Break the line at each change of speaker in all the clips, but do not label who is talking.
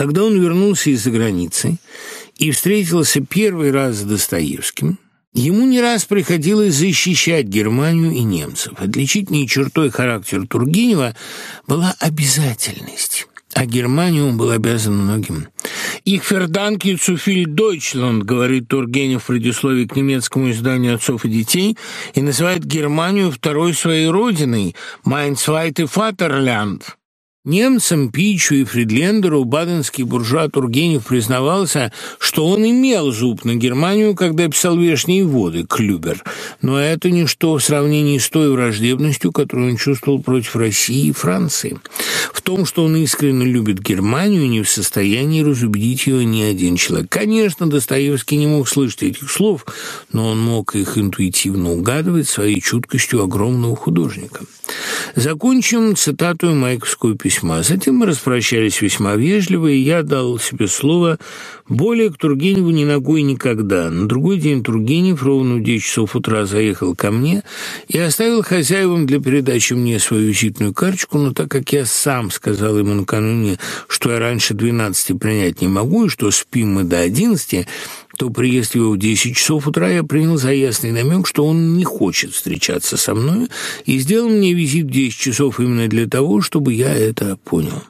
Когда он вернулся из-за границы и встретился первый раз с Достоевским, ему не раз приходилось защищать Германию и немцев. Отличительной чертой характера Тургенева была обязательность. А Германию он был обязан многим. «Их ферданки цуфиль Дойчланд», говорит Тургенев в предисловии к немецкому изданию «Отцов и детей» и называет Германию второй своей родиной «Mein zweite Vaterland». Немцам Пичу и Фридлендеру баденский буржуа Тургенев признавался, что он имел зуб на Германию, когда писал «Вешние воды» Клюбер, но это ничто в сравнении с той враждебностью, которую он чувствовал против России и Франции. В том, что он искренне любит Германию, не в состоянии разубедить ее ни один человек. Конечно, Достоевский не мог слышать этих слов, но он мог их интуитивно угадывать своей чуткостью огромного художника. Закончим цитату Майковского письма. Затем мы распрощались весьма вежливо, и я дал себе слово более к Тургеневу ни ногой никогда. На другой день Тургенев ровно в 10 часов утра заехал ко мне и оставил хозяевам для передачи мне свою визитную карточку, но так как я сам сказал ему накануне, что я раньше 12 принять не могу, и что спим мы до 11, то приезд его в 10 часов утра я принял за ясный намек, что он не хочет встречаться со мной, и сделал мне визит в 10 часов именно для того, чтобы я это понял.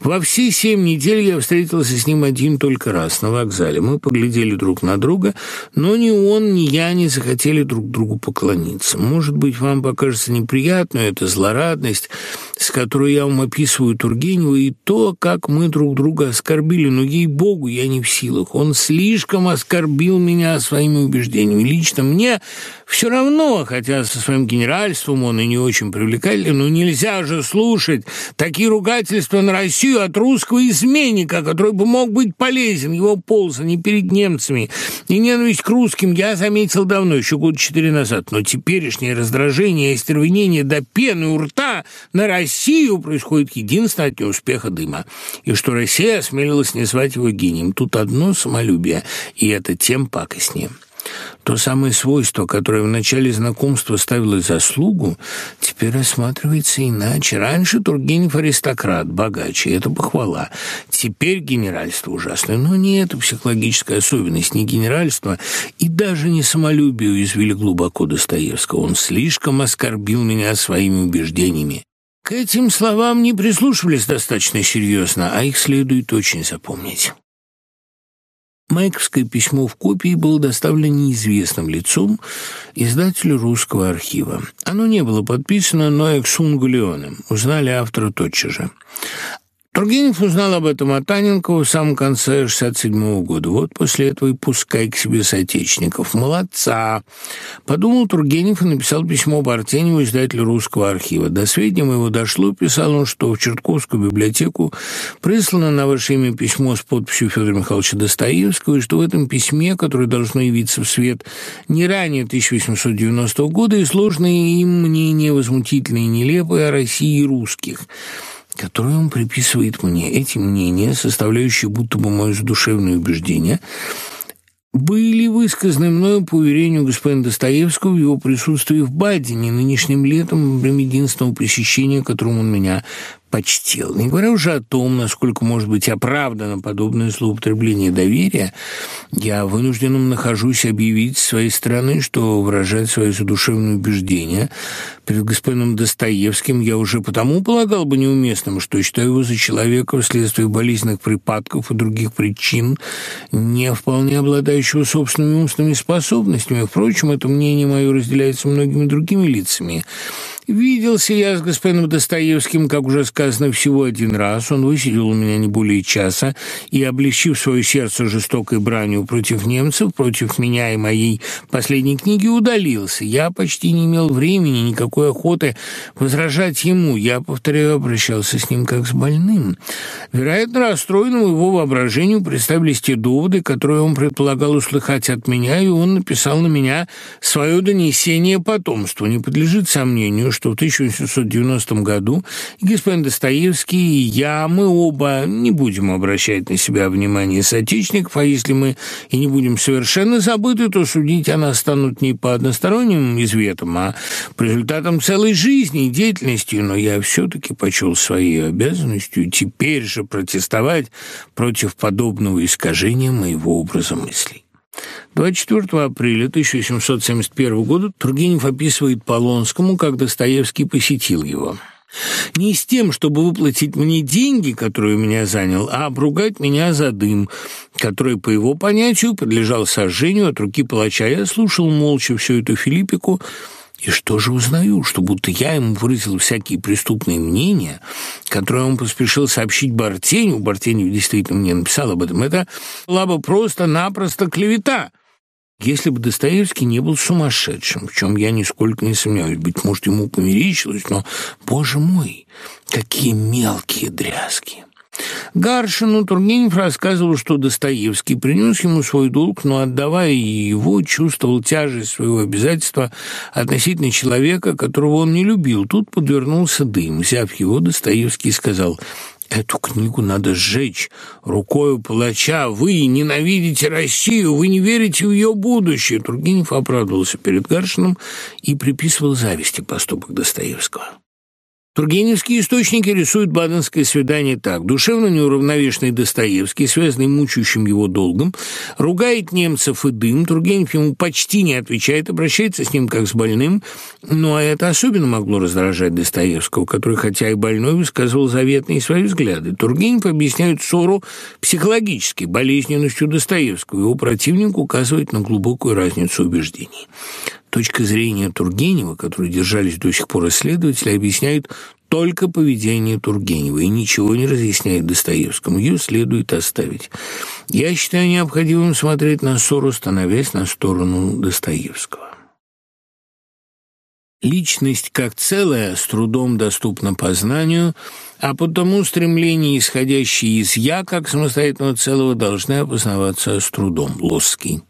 Во все семь недель я встретился с ним один только раз на вокзале. Мы поглядели друг на друга, но ни он, ни я не захотели друг другу поклониться. Может быть, вам покажется неприятной эта злорадность, с которой я вам описываю Тургенева, и то, как мы друг друга оскорбили, но, ей-богу, я не в силах. Он слишком оскорбил меня своими убеждениями. Лично мне все равно, хотя со своим генеральством он и не очень привлекателен, но нельзя же слушать такие ругательства на Россию от русского изменника, который бы мог быть полезен, его ползание перед немцами и ненависть к русским я заметил давно, еще год четыре назад, но теперешнее раздражение и остервенение до пены у рта на Россию происходит единственно от неуспеха дыма, и что Россия осмелилась не звать его гением. Тут одно самолюбие, и это тем пакостнее. То самое свойство, которое в начале знакомства ставилось заслугу, теперь рассматривается иначе. Раньше Тургенев аристократ, богаче, это похвала. Теперь генеральство ужасное. Но не это психологическая особенность, не генеральство и даже не самолюбие уязвили глубоко Достоевского. Он слишком оскорбил меня своими убеждениями. К этим словам не прислушивались достаточно серьезно, а их следует очень запомнить. Майковское письмо в копии было доставлено неизвестным лицом издателю русского архива. Оно не было подписано, но Эксунгу Леоне. Узнали автора тотчас же. Тургенев узнал об этом от Аненкова в самом конце 67-го года. Вот после этого и пускай к себе соотечественников. Молодца! Подумал Тургенев и написал письмо Бартеневу, издателю русского архива. До сведения моего дошло, писал он, что в Чертковскую библиотеку прислано на ваше имя письмо с подписью Федора Михайловича Достоевского, и что в этом письме, которое должно явиться в свет не ранее 1890 года, изложены им мнения возмутительные и нелепые о России и русских – которые он приписывает мне. Эти мнения, составляющие будто бы мое задушевное убеждение, были высказаны мною по уверению господина Достоевского в его присутствии в Бадине нынешним летом во время единственного посещения, которым он меня почтил. Не говоря уже о том, насколько может быть оправдано подобное злоупотребление доверия, я вынужденным нахожусь объявить с своей стороны, что выражать свои задушевные убеждения перед господином Достоевским я уже потому полагал бы неуместным, что считаю его за человека вследствие болезненных припадков и других причин, не вполне обладающего собственными умственными способностями. Впрочем, это мнение мое разделяется многими другими лицами – Виделся я с господином Достоевским, как уже сказано, всего один раз. Он высидел у меня не более часа и, облегчив свое сердце жестокой бранью против немцев, против меня и моей последней книги, удалился. Я почти не имел времени, никакой охоты возражать ему. Я, повторяю, обращался с ним как с больным. Вероятно, расстроенному его воображению представились те доводы, которые он предполагал услыхать от меня, и он написал на меня свое донесение потомству. Не подлежит сомнению, что в 1890 году господин Достоевский и я, мы оба не будем обращать на себя внимание соотечественников, а если мы и не будем совершенно забыты, то судить о нас станут не по односторонним изветам, а по результатам целой жизни и деятельности. Но я все-таки почел своей обязанностью теперь же протестовать против подобного искажения моего образа мыслей. 24 апреля 1771 года Тургенев описывает Полонскому, как Достоевский посетил его. Не с тем, чтобы выплатить мне деньги, которые у меня занял, а обругать меня за дым, который, по его понятию, подлежал сожжению от руки палача. Я слушал молча всю эту Филиппику, и что же узнаю? Что будто я ему выразил всякие преступные мнения, которые он поспешил сообщить Бартеню. Бартенев действительно мне написал об этом. Это была бы просто-напросто клевета. Если бы Достоевский не был сумасшедшим, в чем я нисколько не сомневаюсь, быть может, ему померещилось, но, боже мой, какие мелкие дрязги! Гаршину Тургенев рассказывал, что Достоевский принес ему свой долг, но, отдавая его, чувствовал тяжесть своего обязательства относительно человека, которого он не любил. Тут подвернулся дым. Взяв его, Достоевский сказал Эту книгу надо сжечь рукою палача. Вы ненавидите Россию, вы не верите в ее будущее. Тургенев оправдывался перед Гаршином и приписывал зависти поступок Достоевского. Тургеневские источники рисуют баденское свидание так. Душевно неуравновешенный Достоевский, связанный мучающим его долгом, ругает немцев и дым. Тургенев ему почти не отвечает, обращается с ним как с больным. Ну, а это особенно могло раздражать Достоевского, который, хотя и больной, высказывал заветные свои взгляды. Тургенев объясняет ссору психологической болезненностью Достоевского. Его противник указывает на глубокую разницу убеждений. Точка зрения Тургенева, которой держались до сих пор исследователи, объясняет только поведение Тургенева и ничего не разъясняет Достоевскому. Ее следует оставить. Я считаю необходимым смотреть на ссору, становясь на сторону Достоевского. Личность как целая с трудом доступна познанию, а потому стремления, исходящие из «я» как самостоятельного целого, должны опознаваться с трудом. Лосский.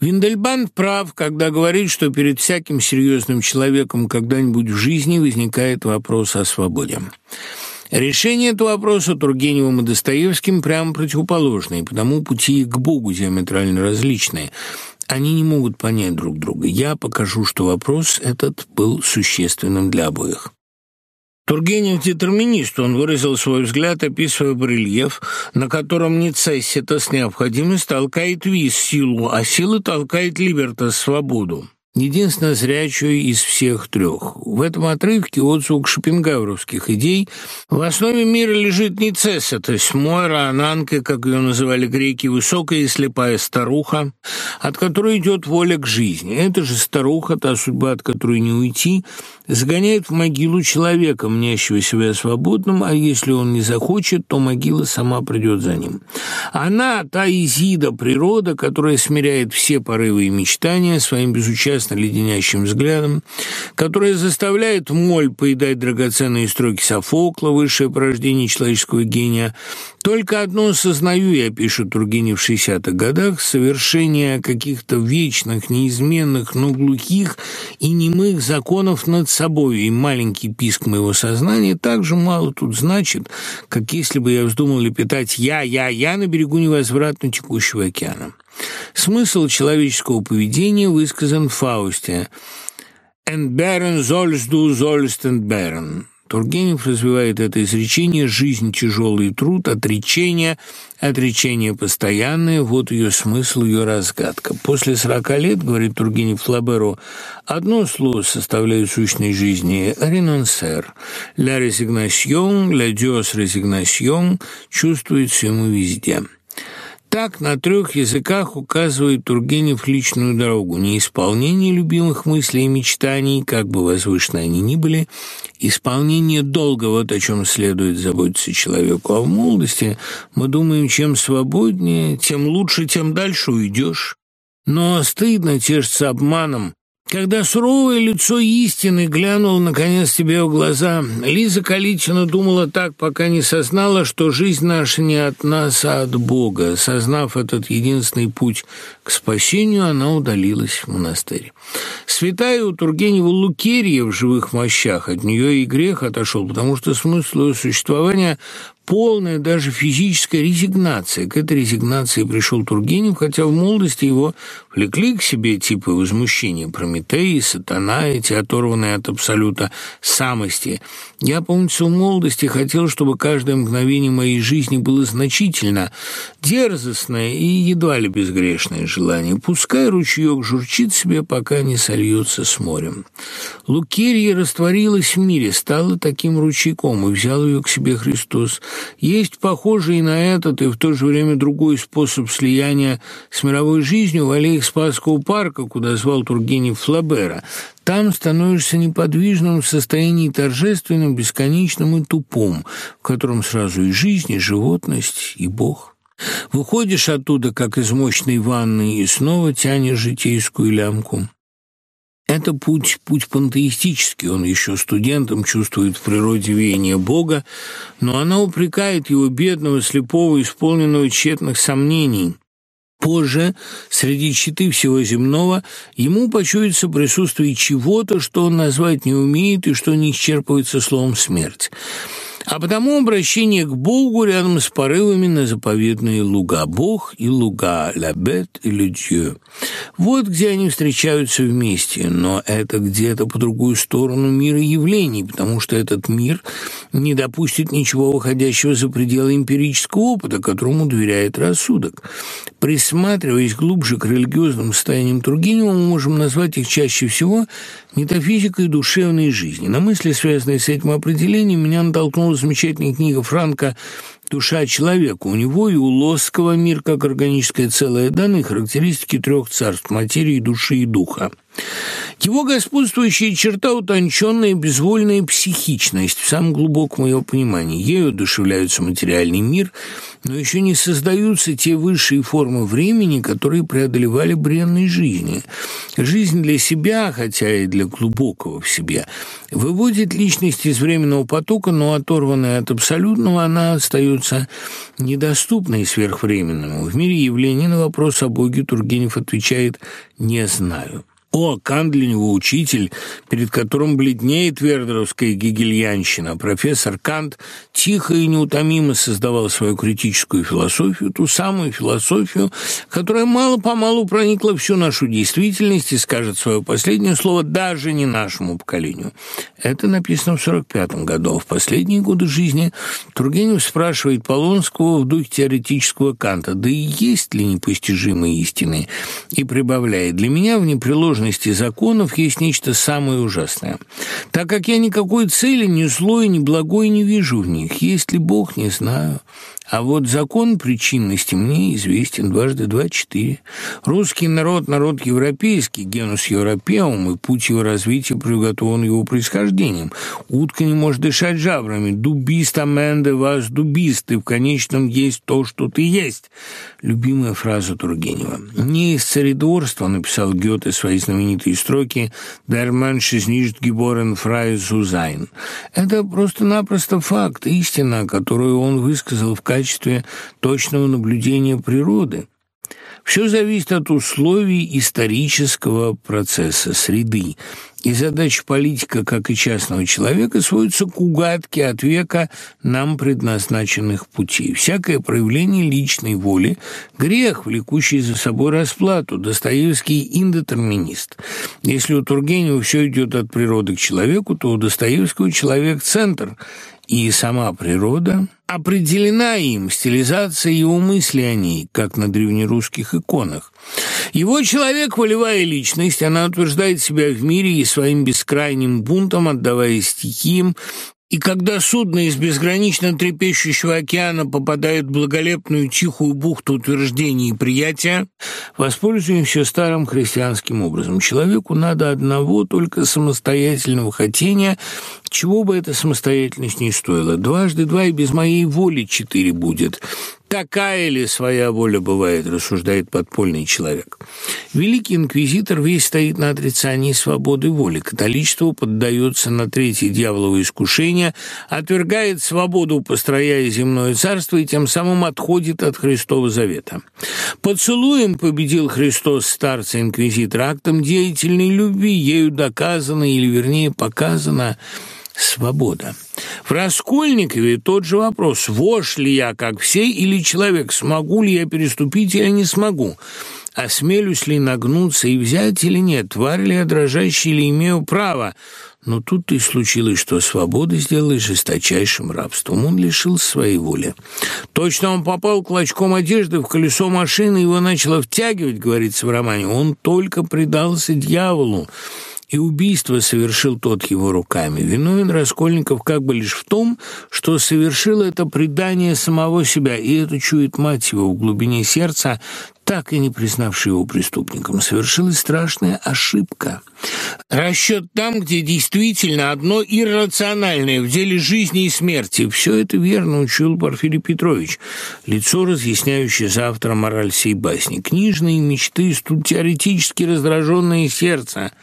Виндельбанд прав, когда говорит, что перед всяким серьезным человеком когда-нибудь в жизни возникает вопрос о свободе. Решение этого вопроса Тургеневым и Достоевским прямо противоположные, потому пути к Богу диаметрально различные. Они не могут понять друг друга. Я покажу, что вопрос этот был существенным для обоих. Тургенев детерминист, он выразил свой взгляд, описывая барельеф, на котором Ницесситас необходимость толкает виз силу, а сила толкает либертас свободу единственно зрячую из всех трех. В этом отрывке отзвук шопенгауровских идей. В основе мира лежит не Цесса, то есть Мойра, Ананка, как ее называли греки, высокая и слепая старуха, от которой идет воля к жизни. Эта же старуха, та судьба, от которой не уйти, загоняет в могилу человека, мнящего себя свободным, а если он не захочет, то могила сама придет за ним. Она, та Изида, природа, которая смиряет все порывы и мечтания своим безучастным леденящим взглядом, которая заставляет моль поедать драгоценные строки Софокла, высшее порождение человеческого гения. «Только одно сознаю я», — пишет Тургенев в 60-х годах, «совершение каких-то вечных, неизменных, но глухих и немых законов над собой, и маленький писк моего сознания так же мало тут значит, как если бы я вздумал лепетать «я, я, я» на берегу невозвратно текущего океана». Смысл человеческого поведения высказан в Фаусте. «Entbehren sollst du, sollst entbehren». Тургенев развивает это изречение «жизнь – тяжелый труд, отречение, отречение постоянное, вот ее смысл, ее разгадка». После сорока лет, говорит Тургенев Флаберу, одно слово составляет сущность жизни – «ренонсер». «Ля резигнасьон», «ля диос резигнасьон» чувствуется ему везде – так на трех языках указывает Тургенев личную дорогу. Неисполнение любимых мыслей и мечтаний, как бы возвышены они ни были, исполнение долга, вот о чем следует заботиться человеку. А в молодости мы думаем, чем свободнее, тем лучше, тем дальше уйдешь. Но стыдно тешиться обманом, Когда суровое лицо истины глянуло, наконец, тебе в глаза, Лиза Калитина думала так, пока не сознала, что жизнь наша не от нас, а от Бога. Сознав этот единственный путь к спасению, она удалилась в монастырь. Святая у Тургенева Лукерья в живых мощах, от нее и грех отошел, потому что смысл ее существования полная даже физическая резигнация. К этой резигнации пришел Тургенев, хотя в молодости его влекли к себе типы возмущения Прометей, Сатана, эти оторванные от абсолюта самости. Я, помнится, в молодости хотел, чтобы каждое мгновение моей жизни было значительно, дерзостное и едва ли безгрешное желание. Пускай ручеек журчит себе, пока не сольется с морем. Лукерья растворилась в мире, стала таким ручейком, и взял ее к себе Христос – есть похожий на этот и в то же время другой способ слияния с мировой жизнью в аллее Спасского парка, куда звал Тургенев Флабера. Там становишься неподвижным в состоянии торжественным, бесконечным и тупом, в котором сразу и жизнь, и животность, и Бог. Выходишь оттуда, как из мощной ванны, и снова тянешь житейскую лямку. Это путь, путь пантеистический, он еще студентом чувствует в природе веяние Бога, но она упрекает его бедного, слепого, исполненного тщетных сомнений. Позже, среди читы всего земного, ему почуется присутствие чего-то, что он назвать не умеет и что не исчерпывается словом «смерть». А потому обращение к Богу рядом с порывами на заповедные луга. Бог и луга, ля бет и ле Вот где они встречаются вместе, но это где-то по другую сторону мира явлений, потому что этот мир не допустит ничего выходящего за пределы эмпирического опыта, которому доверяет рассудок. Присматриваясь глубже к религиозным состояниям Тургенева, мы можем назвать их чаще всего метафизикой душевной жизни. На мысли, связанные с этим определением, меня натолкнула замечательная книга Франка «Душа человека». У него и у Лосского мир как органическое целое даны характеристики трех царств – материи, души и духа. Его господствующая черта – утонченная безвольная психичность, в самом глубоком его понимании. Ею одушевляется материальный мир, но еще не создаются те высшие формы времени, которые преодолевали бренной жизни. Жизнь для себя, хотя и для глубокого в себе, выводит личность из временного потока, но оторванная от абсолютного, она остается недоступной сверхвременному. В мире явлений на вопрос о Боге Тургенев отвечает «не знаю». О, Кант для него учитель, перед которым бледнеет вердеровская гегельянщина. Профессор Кант тихо и неутомимо создавал свою критическую философию, ту самую философию, которая мало-помалу проникла всю нашу действительность и скажет свое последнее слово даже не нашему поколению. Это написано в 45 году. А в последние годы жизни Тургенев спрашивает Полонского в духе теоретического Канта, да и есть ли непостижимые истины, и прибавляет, для меня в непреложном сложности законов есть нечто самое ужасное. Так как я никакой цели, ни злой, ни благой не вижу в них. Есть ли Бог, не знаю. А вот закон причинности мне известен дважды два четыре. Русский народ – народ европейский, генус европеум, и путь его развития приготовлен его происхождением. Утка не может дышать жабрами. Дубист аменде вас дубист, ты в конечном есть то, что ты есть. Любимая фраза Тургенева. Не из царедворства написал Гёте свои знаменитые строки «Der Mensch ist nicht geboren frei zu sein». Это просто-напросто факт, истина, которую он высказал в качестве точного наблюдения природы. Все зависит от условий исторического процесса, среды. И задача политика, как и частного человека, сводится к угадке от века нам предназначенных путей. Всякое проявление личной воли – грех, влекущий за собой расплату. Достоевский – индетерминист. Если у Тургенева все идет от природы к человеку, то у Достоевского человек – центр – и сама природа определена им, стилизация его мысли о ней, как на древнерусских иконах. Его человек – волевая личность, она утверждает себя в мире и своим бескрайним бунтом, отдавая стихиям, и когда судно из безгранично трепещущего океана попадает в благолепную тихую бухту утверждений и приятия, воспользуемся старым христианским образом. Человеку надо одного только самостоятельного хотения, чего бы эта самостоятельность ни стоила. Дважды два и без моей воли четыре будет. Такая ли своя воля бывает, рассуждает подпольный человек. Великий инквизитор весь стоит на отрицании свободы воли. Католичество поддается на третье дьяволово искушение, отвергает свободу, построяя земное царство, и тем самым отходит от Христова завета. Поцелуем победил Христос старца инквизитора актом деятельной любви, ею доказано, или вернее показано, свобода. В Раскольникове тот же вопрос, вошь ли я, как все, или человек, смогу ли я переступить или не смогу, осмелюсь ли нагнуться и взять или нет, тварь ли я дрожащий или имею право. Но тут и случилось, что свобода сделалась жесточайшим рабством. Он лишил своей воли. Точно он попал клочком одежды в колесо машины, его начало втягивать, говорится в романе. Он только предался дьяволу и убийство совершил тот его руками. Виновен Раскольников как бы лишь в том, что совершил это предание самого себя, и это чует мать его в глубине сердца, так и не признавший его преступником. Совершилась страшная ошибка. Расчет там, где действительно одно иррациональное в деле жизни и смерти. Все это верно учил Порфирий Петрович, лицо, разъясняющее завтра мораль сей басни. Книжные мечты, тут теоретически раздраженное сердце –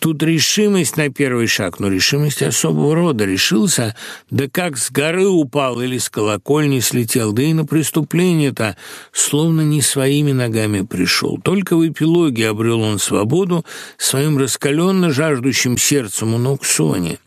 Тут решимость на первый шаг, но решимость особого рода. Решился, да как с горы упал или с колокольни слетел, да и на преступление-то словно не своими ногами пришел. Только в эпилоге обрел он свободу своим раскаленно жаждущим сердцем у ног Сони.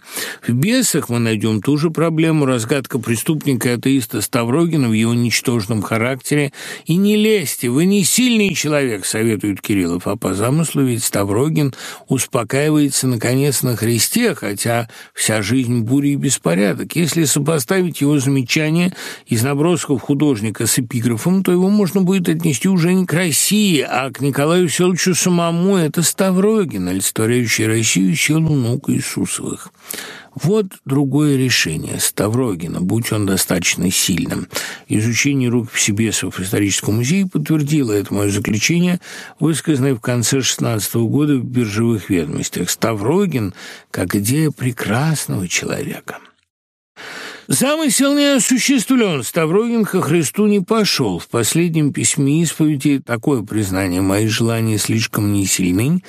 В «Бесах» мы найдем ту же проблему, разгадка преступника и атеиста Ставрогина в его ничтожном характере. «И не лезьте, вы не сильный человек», — советует Кириллов, а по замыслу ведь Ставрогин успокаивается, наконец, на Христе, хотя вся жизнь бури и беспорядок. Если сопоставить его замечания из набросков художника с эпиграфом, то его можно будет отнести уже не к России, а к Николаю Селовичу самому. Это Ставрогин, олицетворяющий Россию силу наук Иисусовых. Вот другое решение Ставрогина, будь он достаточно сильным. Изучение рукописи бесов в историческом музее подтвердило это мое заключение, высказанное в конце 16 года в биржевых ведомостях. Ставрогин как идея прекрасного человека. Замысел не осуществлен, Ставрогин ко Христу не пошел. В последнем письме исповеди такое признание «Мои желания слишком не сильны,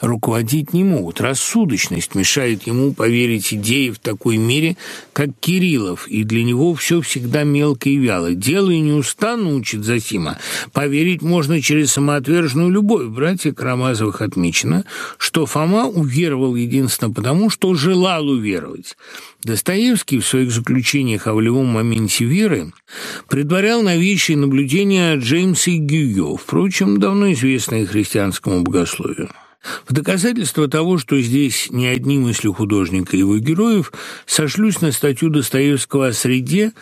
руководить не могут. Рассудочность мешает ему поверить идее в такой мере, как Кириллов, и для него все всегда мелко и вяло. Дело и неустанно учит Зосима. Поверить можно через самоотверженную любовь. Братья Карамазовых отмечено, что Фома уверовал единственно потому, что желал уверовать. Достоевский в своих заключениях о волевом моменте веры предварял новейшие наблюдения Джеймса и Гюйо, впрочем, давно известные христианскому богословию. В доказательство того, что здесь не одни мысли художника и его героев, сошлюсь на статью Достоевского о среде,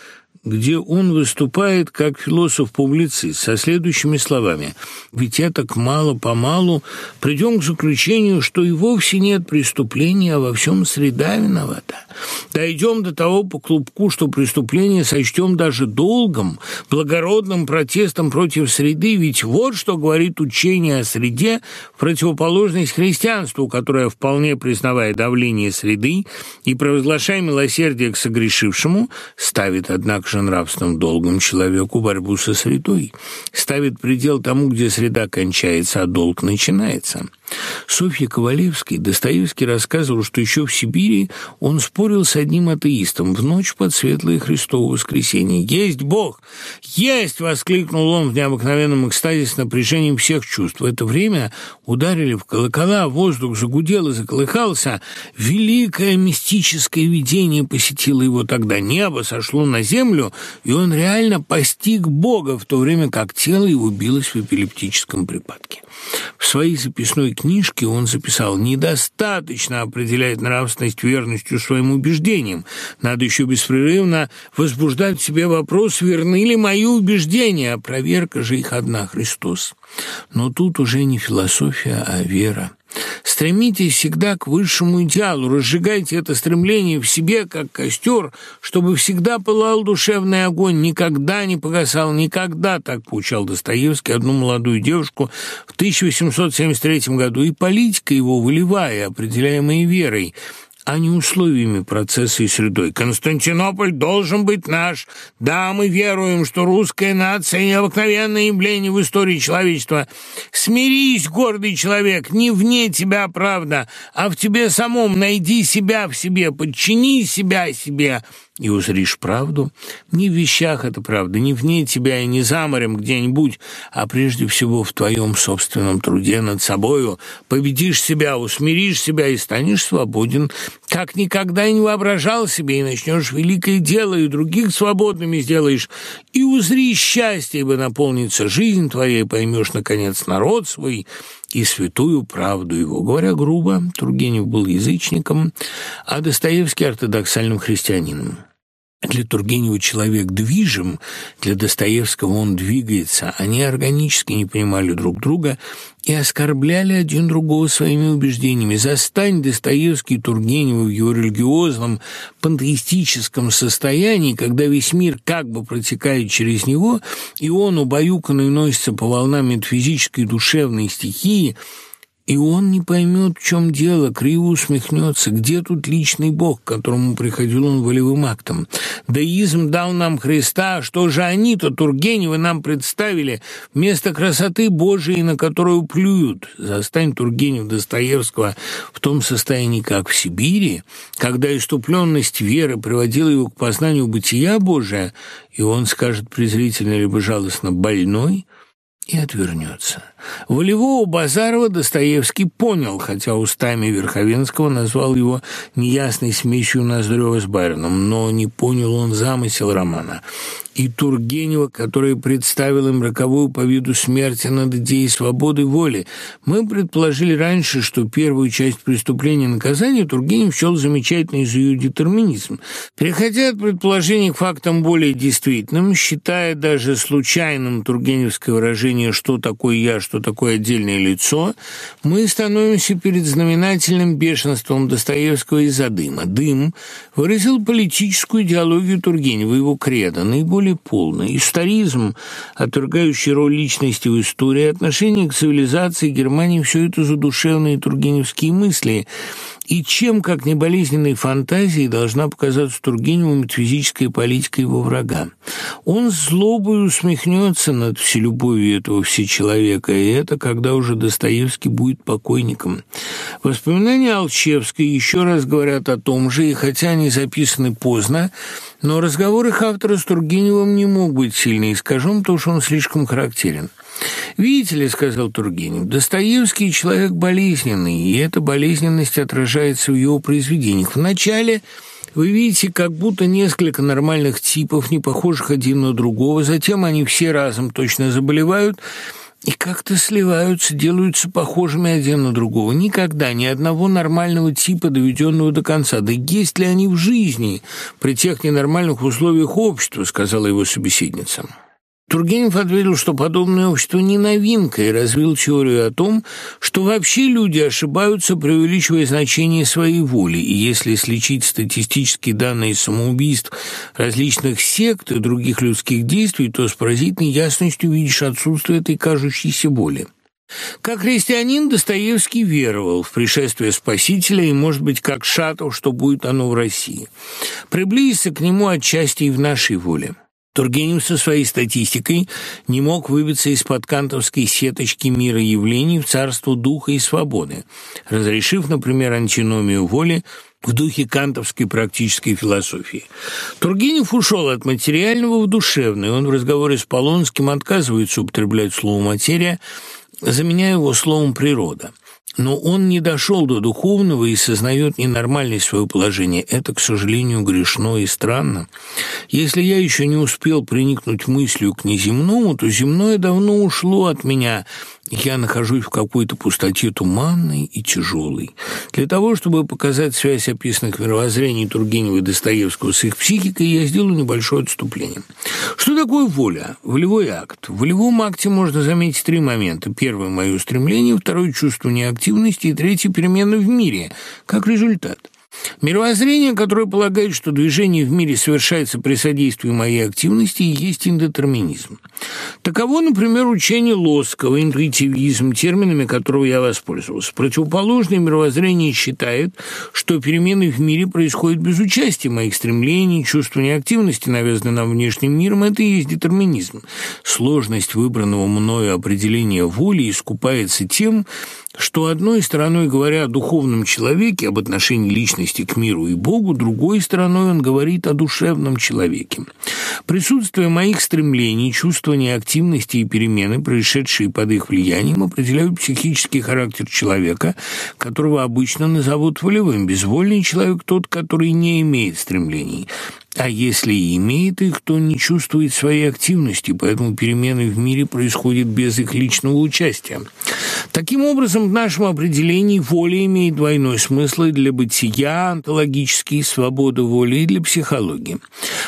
где он выступает как философ-публицист со следующими словами «Ведь я так мало-помалу придем к заключению, что и вовсе нет преступления, а во всем среда виновата. Дойдем до того по клубку, что преступление сочтем даже долгом, благородным протестом против среды, ведь вот что говорит учение о среде в противоположность христианству, которое, вполне признавая давление среды и провозглашая милосердие к согрешившему, ставит, однако, же нравственным долгом человеку борьбу со средой, ставит предел тому, где среда кончается, а долг начинается. Софья Ковалевской Достоевский рассказывал, что еще в Сибири он спорил с одним атеистом в ночь под светлое Христово воскресенье. «Есть Бог! Есть!» — воскликнул он в необыкновенном экстазе с напряжением всех чувств. В это время ударили в колокола, воздух загудел и заколыхался. Великое мистическое видение посетило его тогда. Небо сошло на землю, и он реально постиг Бога, в то время как тело его билось в эпилептическом припадке. В своей записной книжке он записал «Недостаточно определять нравственность верностью своим убеждениям. Надо еще беспрерывно возбуждать себе вопрос, верны ли мои убеждения, а проверка же их одна – Христос». Но тут уже не философия, а вера. Стремитесь всегда к высшему идеалу, разжигайте это стремление в себе, как костер, чтобы всегда пылал душевный огонь, никогда не погасал, никогда, так поучал Достоевский одну молодую девушку в 1873 году, и политика его, выливая, определяемая верой, а не условиями процесса и средой. Константинополь должен быть наш. Да, мы веруем, что русская нация – необыкновенное явление в истории человечества. Смирись, гордый человек, не вне тебя правда, а в тебе самом. Найди себя в себе, подчини себя себе, и узришь правду. Не в вещах это правда, не вне тебя и не за морем где-нибудь, а прежде всего в твоем собственном труде над собою. Победишь себя, усмиришь себя и станешь свободен, как никогда не воображал себе, и начнешь великое дело, и других свободными сделаешь, и узри счастье, ибо наполнится жизнь твоя, и поймешь, наконец, народ свой, и святую правду его. Говоря грубо, Тургенев был язычником, а Достоевский – ортодоксальным христианином. Для Тургенева человек движим, для Достоевского он двигается. Они органически не понимали друг друга и оскорбляли один другого своими убеждениями. Застань Достоевский Тургенева в его религиозном, пантеистическом состоянии, когда весь мир как бы протекает через него, и он, убаюканный, носится по волнам метафизической душевной стихии – и он не поймет, в чем дело, криво усмехнется. Где тут личный Бог, к которому приходил он волевым актом? Деизм дал нам Христа, что же они-то, Тургеневы, нам представили вместо красоты Божией, на которую плюют? Застань Тургенев Достоевского в том состоянии, как в Сибири, когда иступленность веры приводила его к познанию бытия Божия, и он скажет презрительно либо жалостно «больной», и отвернется. Волевого Базарова Достоевский понял, хотя устами Верховенского назвал его неясной смесью Ноздрева с Байроном, но не понял он замысел романа и Тургенева, который представил им роковую по виду смерти над идеей свободы воли. Мы предположили раньше, что первую часть преступления и наказания Тургенев счел замечательный за ее детерминизм. Переходя от предположений к фактам более действительным, считая даже случайным тургеневское выражение «что такое я, что такое отдельное лицо», мы становимся перед знаменательным бешенством Достоевского из-за дыма. Дым выразил политическую идеологию Тургенева, его кредо, наиболее более полно. Историзм, отвергающий роль личности в истории, отношение к цивилизации Германии – все это задушевные тургеневские мысли. И чем, как не болезненной фантазией, должна показаться Тургеневу метафизическая политика его врага? Он злобой усмехнется над вселюбовью этого всечеловека, и это когда уже Достоевский будет покойником. Воспоминания Алчевской еще раз говорят о том же, и хотя они записаны поздно, но разговор их автора с Тургеневым не мог быть сильно искажен, потому что он слишком характерен. «Видите ли, — сказал Тургенев, — Достоевский человек болезненный, и эта болезненность отражается в его произведениях. Вначале вы видите как будто несколько нормальных типов, не похожих один на другого, затем они все разом точно заболевают — и как-то сливаются, делаются похожими один на другого. Никогда ни одного нормального типа, доведенного до конца. Да есть ли они в жизни при тех ненормальных условиях общества, сказала его собеседница. Тургенев ответил, что подобное общество не новинка, и развил теорию о том, что вообще люди ошибаются, преувеличивая значение своей воли, и если сличить статистические данные самоубийств различных сект и других людских действий, то с поразительной ясностью видишь отсутствие этой кажущейся воли. Как христианин Достоевский веровал в пришествие Спасителя и, может быть, как Шатов, что будет оно в России. Приблизиться к нему отчасти и в нашей воле. Тургенев со своей статистикой не мог выбиться из-под кантовской сеточки мира явлений в царство духа и свободы, разрешив, например, антиномию воли в духе кантовской практической философии. Тургенев ушел от материального в душевное. Он в разговоре с Полонским отказывается употреблять слово «материя», заменяя его словом «природа». Но он не дошел до духовного и сознает ненормальность свое положение. Это, к сожалению, грешно и странно. Если я еще не успел приникнуть мыслью к неземному, то земное давно ушло от меня, я нахожусь в какой-то пустоте туманной и тяжелой. Для того, чтобы показать связь описанных мировоззрений Тургенева и Достоевского с их психикой, я сделаю небольшое отступление. Что такое воля? Волевой акт. В волевом акте можно заметить три момента. Первый – мое стремление, второй – чувство неактивности и третий – перемены в мире, как результат – Мировоззрение, которое полагает, что движение в мире совершается при содействии моей активности, есть индетерминизм. Таково, например, учение Лоскова, интуитивизм, терминами которого я воспользовался. Противоположное мировоззрение считает, что перемены в мире происходят без участия моих стремлений, чувства неактивности, навязанные нам внешним миром, это и есть детерминизм. Сложность выбранного мною определения воли искупается тем, что одной стороной говоря о духовном человеке, об отношении личности к миру и Богу, другой стороной он говорит о душевном человеке. Присутствие моих стремлений, чувствования активности и перемены, происшедшие под их влиянием, определяют психический характер человека, которого обычно назовут волевым. Безвольный человек тот, который не имеет стремлений. А если и имеет их, то не чувствует своей активности, поэтому перемены в мире происходят без их личного участия. Таким образом, в нашем определении воля имеет двойной смысл для бытия, онтологический, свобода воли, и для психологии.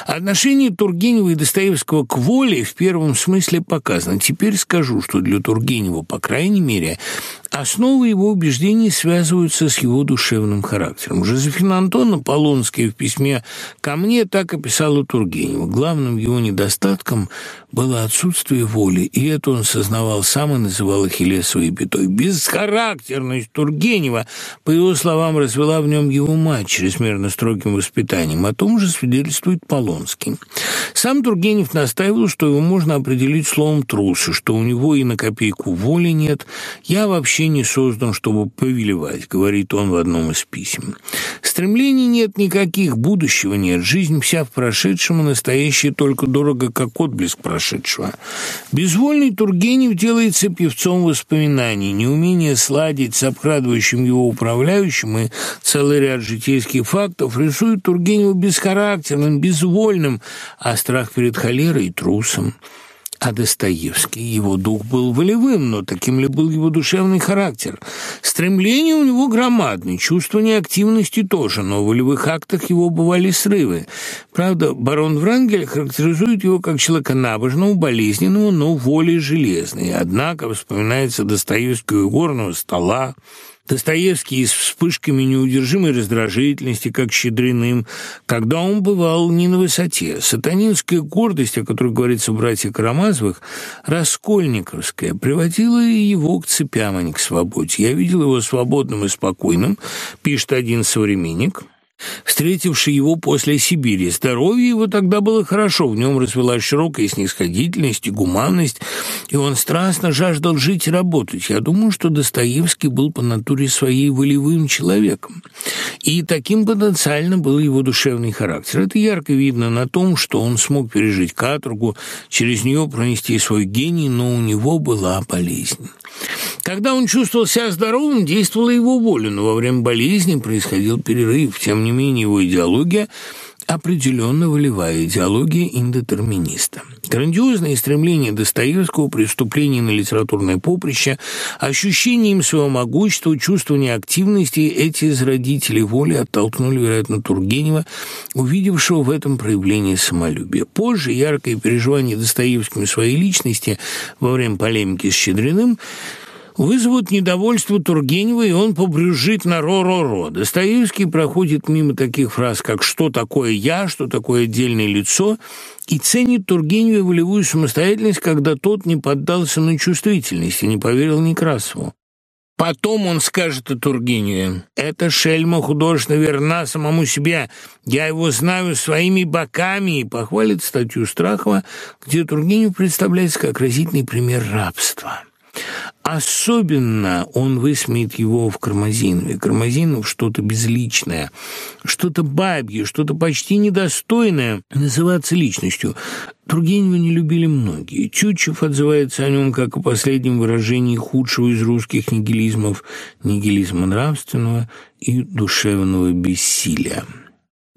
Отношение Тургенева и Достоевского к воле в первом смысле показано. Теперь скажу, что для Тургенева, по крайней мере, Основы его убеждений связываются с его душевным характером. Жозефина Антоновна Полонская в письме ко мне так описала Тургенева. Главным его недостатком было отсутствие воли, и это он сознавал сам и называл Ахиллесовой пятой. Бесхарактерность Тургенева, по его словам, развела в нем его мать чрезмерно строгим воспитанием. О том же свидетельствует Полонский. Сам Тургенев настаивал, что его можно определить словом «трус», что у него и на копейку воли нет. «Я вообще не создан, чтобы повелевать», — говорит он в одном из писем. «Стремлений нет никаких, будущего нет, жизнь вся в прошедшем, и настоящее только дорого, как отблеск прошедшего». Безвольный Тургенев делается певцом воспоминаний, неумение сладить с обкрадывающим его управляющим и целый ряд житейских фактов рисует Тургенева бесхарактерным, безвольным, а страх перед холерой – трусом. А Достоевский, его дух был волевым, но таким ли был его душевный характер? Стремления у него громадные, чувство неактивности тоже, но в волевых актах его бывали срывы. Правда, барон Врангель характеризует его как человека набожного, болезненного, но волей железной. Однако вспоминается Достоевский у горного стола, Достоевский с вспышками неудержимой раздражительности, как Щедриным, когда он бывал не на высоте. Сатанинская гордость, о которой говорится в «Братьях Карамазовых», раскольниковская, приводила его к цепям, а не к свободе. Я видел его свободным и спокойным, пишет один современник, встретивший его после Сибири. Здоровье его тогда было хорошо, в нем развилась широкая снисходительность и гуманность, и он страстно жаждал жить и работать. Я думаю, что Достоевский был по натуре своей волевым человеком. И таким потенциально был его душевный характер. Это ярко видно на том, что он смог пережить каторгу, через нее пронести свой гений, но у него была болезнь. Когда он чувствовал себя здоровым, действовала его воля, но во время болезни происходил перерыв. Тем не менее, его идеология определенно волевая идеология индетерминиста. Грандиозное стремление Достоевского преступления на литературное поприще, ощущение им своего могущества, чувство неактивности эти из родителей воли оттолкнули, вероятно, Тургенева, увидевшего в этом проявление самолюбия. Позже яркое переживание Достоевским своей личности во время полемики с Щедриным – вызовут недовольство Тургенева, и он побрюжит на ро-ро-ро. Достоевский проходит мимо таких фраз, как «что такое я», «что такое отдельное лицо», и ценит Тургеневе волевую самостоятельность, когда тот не поддался на чувствительность и не поверил Некрасову. Потом он скажет о Тургеневе. «Это шельма художественно верна самому себе. Я его знаю своими боками». И похвалит статью Страхова, где Тургенев представляется как разительный пример рабства. Особенно он высмеет его в Кармазинове. Кармазинов что-то безличное, что-то бабье, что-то почти недостойное называться личностью. Тургенева не любили многие. Чучев отзывается о нем как о последнем выражении худшего из русских нигилизмов, нигилизма нравственного и душевного бессилия.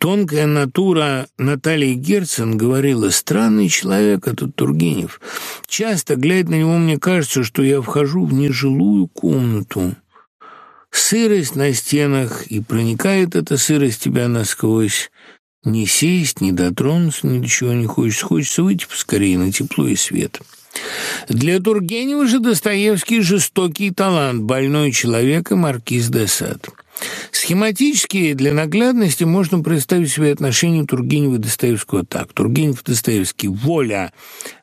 Тонкая натура Натальи Герцен говорила, странный человек этот Тургенев. Часто, глядя на него, мне кажется, что я вхожу в нежилую комнату. Сырость на стенах, и проникает эта сырость тебя насквозь. Не сесть, не дотронуться, ни до чего не хочется. Хочется выйти поскорее на тепло и свет. Для Тургенева же Достоевский жестокий талант, больной человек и маркиз де Сад. Схематически для наглядности можно представить себе отношение Тургенева и Достоевского так. Тургенев и Достоевский – воля,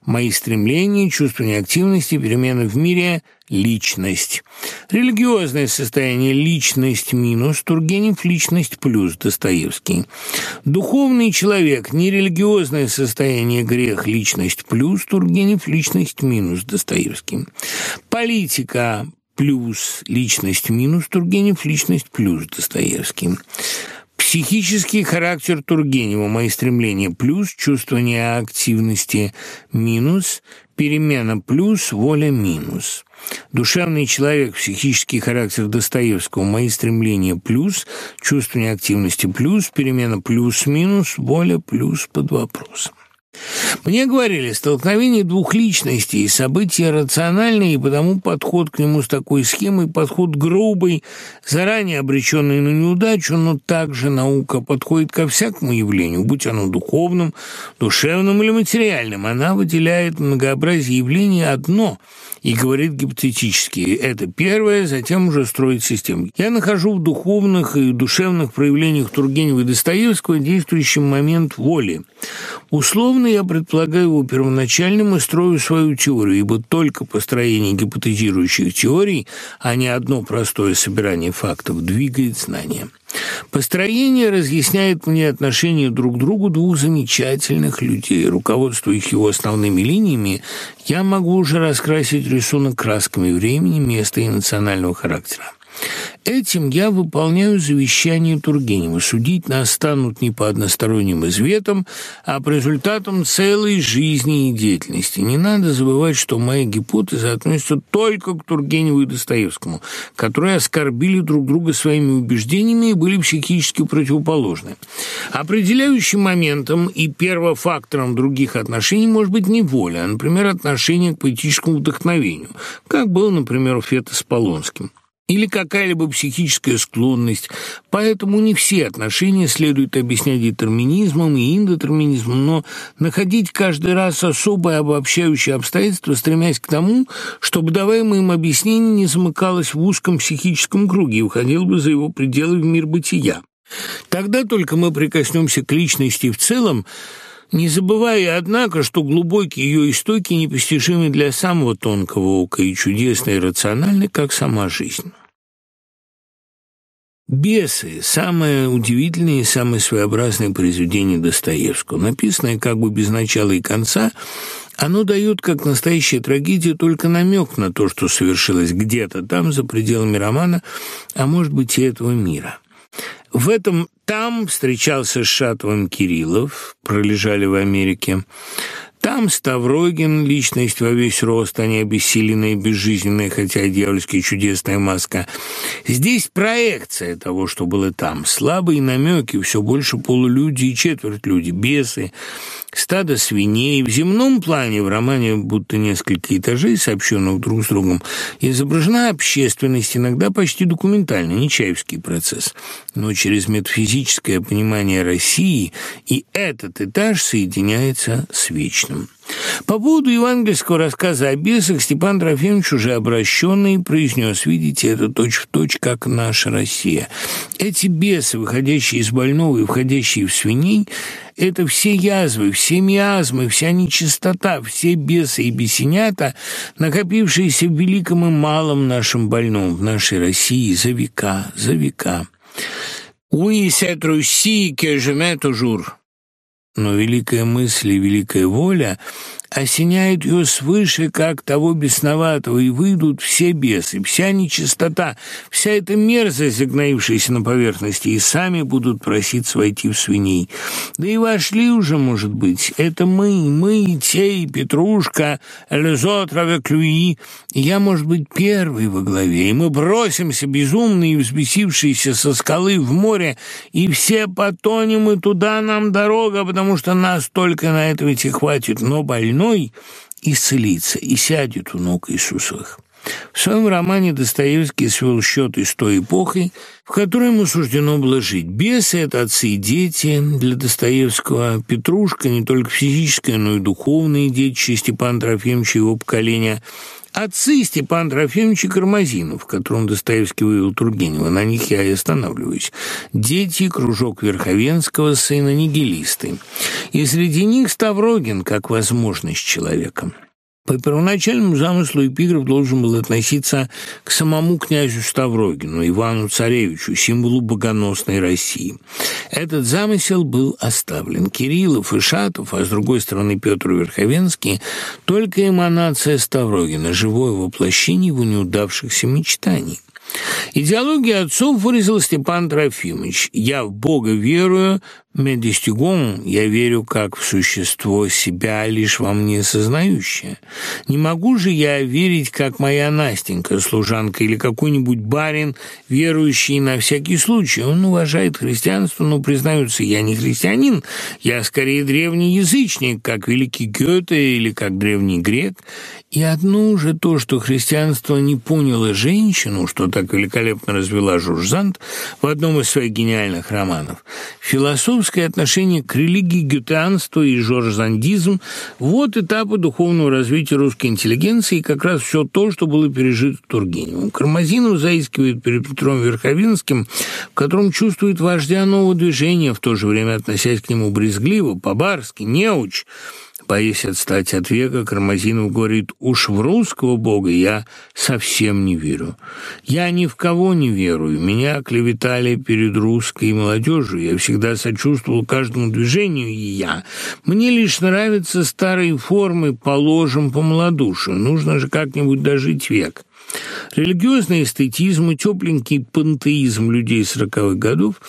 мои стремления, чувство неактивности, перемены в мире – личность. Религиозное состояние – личность минус, Тургенев – личность плюс, Достоевский. Духовный человек – нерелигиозное состояние – грех, личность плюс, Тургенев – личность минус, Достоевский. Политика плюс личность минус Тургенев, личность плюс Достоевский. Психический характер Тургенева, мои стремления плюс, чувство неактивности минус, перемена плюс, воля минус. Душевный человек, психический характер Достоевского, мои стремления плюс, чувство неактивности плюс, перемена плюс-минус, воля плюс под вопросом. Мне говорили, столкновение двух личностей, события рациональные, и потому подход к нему с такой схемой, подход грубый, заранее обреченный на неудачу, но также наука подходит ко всякому явлению, будь оно духовным, душевным или материальным. Она выделяет многообразие явлений одно и говорит гипотетически. Это первое, затем уже строит систему. Я нахожу в духовных и душевных проявлениях Тургенева и Достоевского действующий момент воли. Условно Условно я предполагаю его первоначальным и строю свою теорию, ибо только построение гипотезирующих теорий, а не одно простое собирание фактов, двигает знание. Построение разъясняет мне отношение друг к другу двух замечательных людей. Руководствуясь его основными линиями, я могу уже раскрасить рисунок красками времени, места и национального характера. Этим я выполняю завещание Тургенева. Судить нас станут не по односторонним изветам, а по результатам целой жизни и деятельности. Не надо забывать, что мои гипотезы относятся только к Тургеневу и Достоевскому, которые оскорбили друг друга своими убеждениями и были психически противоположны. Определяющим моментом и первофактором других отношений может быть не воля, а, например, отношение к поэтическому вдохновению, как было, например, у Фета с Полонским или какая-либо психическая склонность. Поэтому не все отношения следует объяснять детерминизмом и индетерминизмом, но находить каждый раз особое обобщающее обстоятельство, стремясь к тому, чтобы даваемое им объяснение не замыкалось в узком психическом круге и уходило бы за его пределы в мир бытия. Тогда только мы прикоснемся к личности в целом, не забывая, однако, что глубокие ее истоки непостижимы для самого тонкого ока и чудесны и рациональны, как сама жизнь. «Бесы» – самое удивительное и самое своеобразное произведение Достоевского. Написанное как бы без начала и конца, оно дает, как настоящая трагедия, только намек на то, что совершилось где-то там, за пределами романа, а может быть и этого мира. В этом там встречался с Шатовым Кириллов, пролежали в Америке. Там Ставрогин, личность во весь рост, а не обессиленная и безжизненная, хотя дьявольски чудесная маска. Здесь проекция того, что было там. Слабые намеки, все больше полулюди и четверть люди, бесы, стадо свиней. В земном плане в романе будто несколько этажей, сообщенных друг с другом, изображена общественность, иногда почти документально, не чаевский процесс. Но через метафизическое понимание России и этот этаж соединяется с вечным. По поводу евангельского рассказа о бесах Степан Трофимович, уже обращенный, произнес, видите, это точь-в-точь, точь, как наша Россия. Эти бесы, выходящие из больного и входящие в свиней, это все язвы, все миазмы, вся нечистота, все бесы и бесенята, накопившиеся в великом и малом нашем больном, в нашей России за века, за века. «Oui, cette Russie que je mets toujours». Но великая мысль и великая воля осеняет ее свыше, как того бесноватого, и выйдут все бесы, вся нечистота, вся эта мерзость, загноившаяся на поверхности, и сами будут проситься войти в свиней. Да и вошли уже, может быть. Это мы, мы, те и Петрушка, Лезот, Равеклюи. Я, может быть, первый во главе, и мы бросимся, безумные и взбесившиеся со скалы в море, и все потонем, и туда нам дорога, потому что нас только на это ведь и хватит, но больно больной исцелится и сядет у ног Иисусовых. В своем романе Достоевский свел счеты с той эпохой, в которой ему суждено было жить. Бесы — это отцы и дети для Достоевского. Петрушка — не только физическое, но и духовное детище Степана Трофимовича и его поколения — Отцы Степан Трофимович и Кармазинов, в котором Достоевский вывел Тургенева, на них я и останавливаюсь. Дети, кружок Верховенского, сына нигилисты. И среди них Ставрогин, как возможность человека. По первоначальному замыслу эпиграф должен был относиться к самому князю Ставрогину, Ивану Царевичу, символу богоносной России. Этот замысел был оставлен. Кириллов и Шатов, а с другой стороны Петр Верховенский, только эманация Ставрогина, живое воплощение его неудавшихся мечтаний. Идеология отцов выразил Степан Трофимович. «Я в Бога верую, Медистигон я верю как в существо себя, лишь во мне сознающее. Не могу же я верить, как моя Настенька, служанка, или какой-нибудь барин, верующий на всякий случай. Он уважает христианство, но, признается, я не христианин, я скорее древний язычник, как великий Гёте или как древний грек. И одно уже то, что христианство не поняло женщину, что так великолепно развела Журжант в одном из своих гениальных романов, философское отношение к религии, гютеанство и жоржандизм – вот этапы духовного развития русской интеллигенции и как раз все то, что было пережито Тургеневым. Кармазинов заискивает перед Петром Верховинским, в котором чувствует вождя нового движения, в то же время относясь к нему брезгливо, по-барски, неуч – боясь отстать от века, Кармазинов говорит, уж в русского бога я совсем не верю. Я ни в кого не верую. Меня клеветали перед русской молодежью. Я всегда сочувствовал каждому движению, и я. Мне лишь нравятся старые формы, положим по малодушию. Нужно же как-нибудь дожить век. Религиозный эстетизм и тепленький пантеизм людей сороковых годов –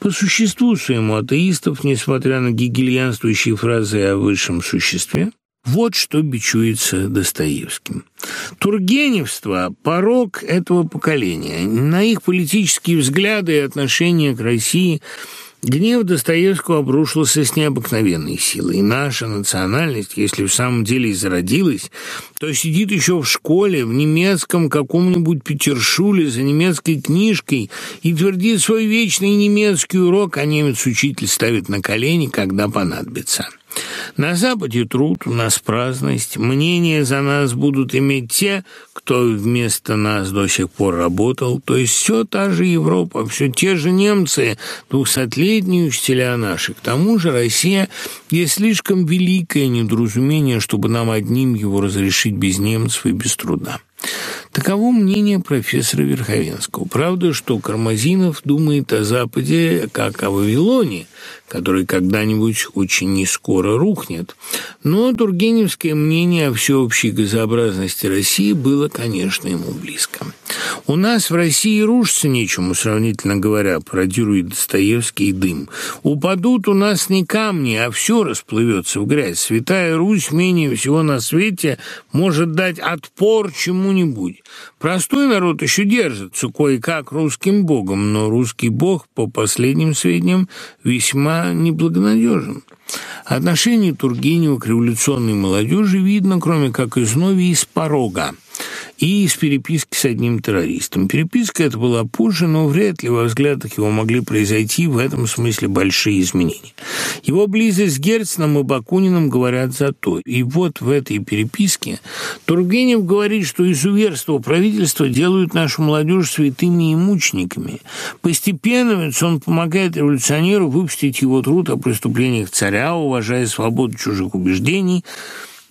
по существу своему атеистов, несмотря на гегельянствующие фразы о высшем существе, вот что бичуется Достоевским. Тургеневство – порог этого поколения. На их политические взгляды и отношения к России – Гнев Достоевского обрушился с необыкновенной силой. И наша национальность, если в самом деле и зародилась, то сидит еще в школе, в немецком каком-нибудь Петершуле за немецкой книжкой и твердит свой вечный немецкий урок, а немец-учитель ставит на колени, когда понадобится. На Западе труд, у нас праздность, мнение за нас будут иметь те, кто вместо нас до сих пор работал, то есть все та же Европа, все те же немцы, двухсотлетние учителя наши. К тому же Россия есть слишком великое недоразумение, чтобы нам одним его разрешить без немцев и без труда. Таково мнение профессора Верховенского. Правда, что Кармазинов думает о Западе как о Вавилоне, который когда-нибудь очень нескоро рухнет. Но тургеневское мнение о всеобщей газообразности России было, конечно, ему близко. «У нас в России рушится нечему, сравнительно говоря», пародирует Достоевский дым. «Упадут у нас не камни, а все расплывется в грязь. Святая Русь менее всего на свете может дать отпор чему-нибудь. Простой народ еще держится кое-как русским богом, но русский бог, по последним сведениям, весьма неблагонадежен». Отношение Тургенева к революционной молодежи видно, кроме как из Нови, из порога и из переписки с одним террористом. Переписка эта была позже, но вряд ли во взглядах его могли произойти в этом смысле большие изменения. Его близость с Герценом и Бакуниным говорят за то. И вот в этой переписке Тургенев говорит, что изуверство правительства делают нашу молодежь святыми и мучениками. Постепенно ведь он помогает революционеру выпустить его труд о преступлениях царя, уважая свободу чужих убеждений –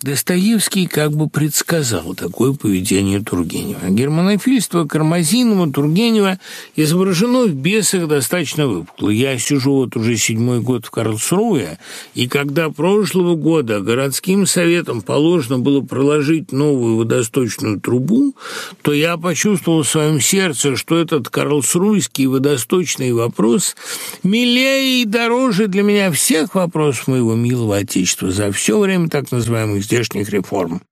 Достоевский как бы предсказал такое поведение Тургенева. Германофильство Кармазинова, Тургенева изображено в «Бесах» достаточно выпукло. Я сижу вот уже седьмой год в Карлсруе, и когда прошлого года городским советом положено было проложить новую водосточную трубу, то я почувствовал в своем сердце, что этот карлсруйский водосточный вопрос милее и дороже для меня всех вопросов моего милого Отечества за все время так называемых здешних реформ.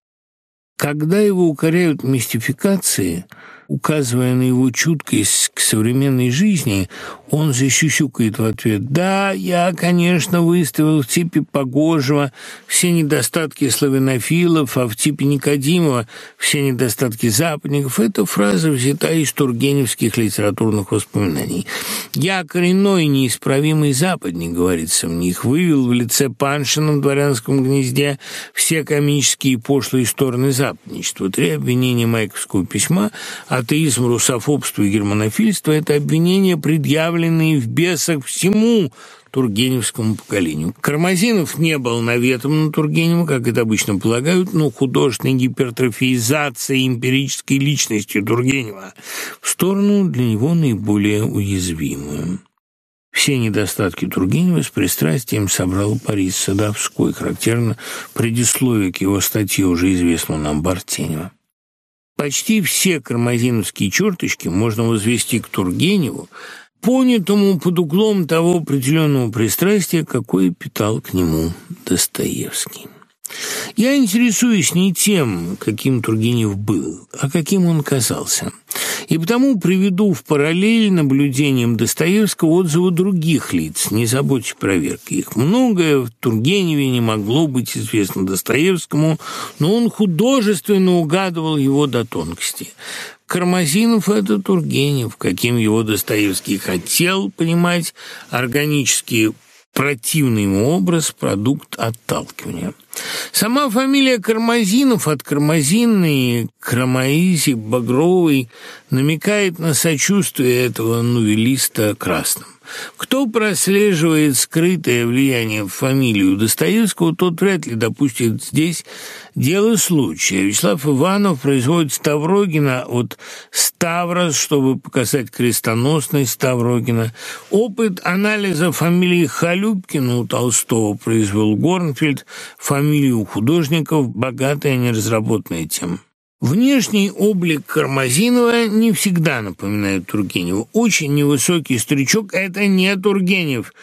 Когда его укоряют мистификации, указывая на его чуткость к современной жизни, он засюсюкает в ответ. «Да, я, конечно, выставил в типе Погожего все недостатки славянофилов, а в типе Никодимова все недостатки западников». Эта фраза взята из тургеневских литературных воспоминаний. «Я коренной неисправимый западник», — говорится в них, вывел в лице Паншина в дворянском гнезде все комические и пошлые стороны западничества. Три обвинения Майковского письма — атеизм, русофобство и германофильство — это обвинения, предъявленные в бесах всему тургеневскому поколению. Кармазинов не был наветом на Тургенева, как это обычно полагают, но художественная гипертрофизация эмпирической личности Тургенева в сторону для него наиболее уязвимую. Все недостатки Тургенева с пристрастием собрал Борис Садовской, характерно предисловие к его статье, уже известному нам Бартенева. Почти все кармазиновские черточки можно возвести к Тургеневу, понятому под углом того определенного пристрастия, какое питал к нему Достоевский. Я интересуюсь не тем, каким Тургенев был, а каким он казался. И потому приведу в параллель наблюдениям Достоевского отзывы других лиц, не забудьте проверки их. Многое в Тургеневе не могло быть известно Достоевскому, но он художественно угадывал его до тонкости. Кармазинов – это Тургенев, каким его Достоевский хотел понимать, органический противный ему образ – продукт отталкивания. Сама фамилия Кармазинов от Кармазинной, Крамаизи, Багровой намекает на сочувствие этого новелиста красным. Кто прослеживает скрытое влияние в фамилию Достоевского, тот вряд ли допустит здесь дело случая. Вячеслав Иванов производит Ставрогина от Ставрос, чтобы показать крестоносность Ставрогина. Опыт анализа фамилии Халюбкина у Толстого произвел Горнфельд, фамилию художников, богатая неразработанная тема. Внешний облик Кармазинова не всегда напоминает Тургенева. Очень невысокий старичок – это не Тургенев,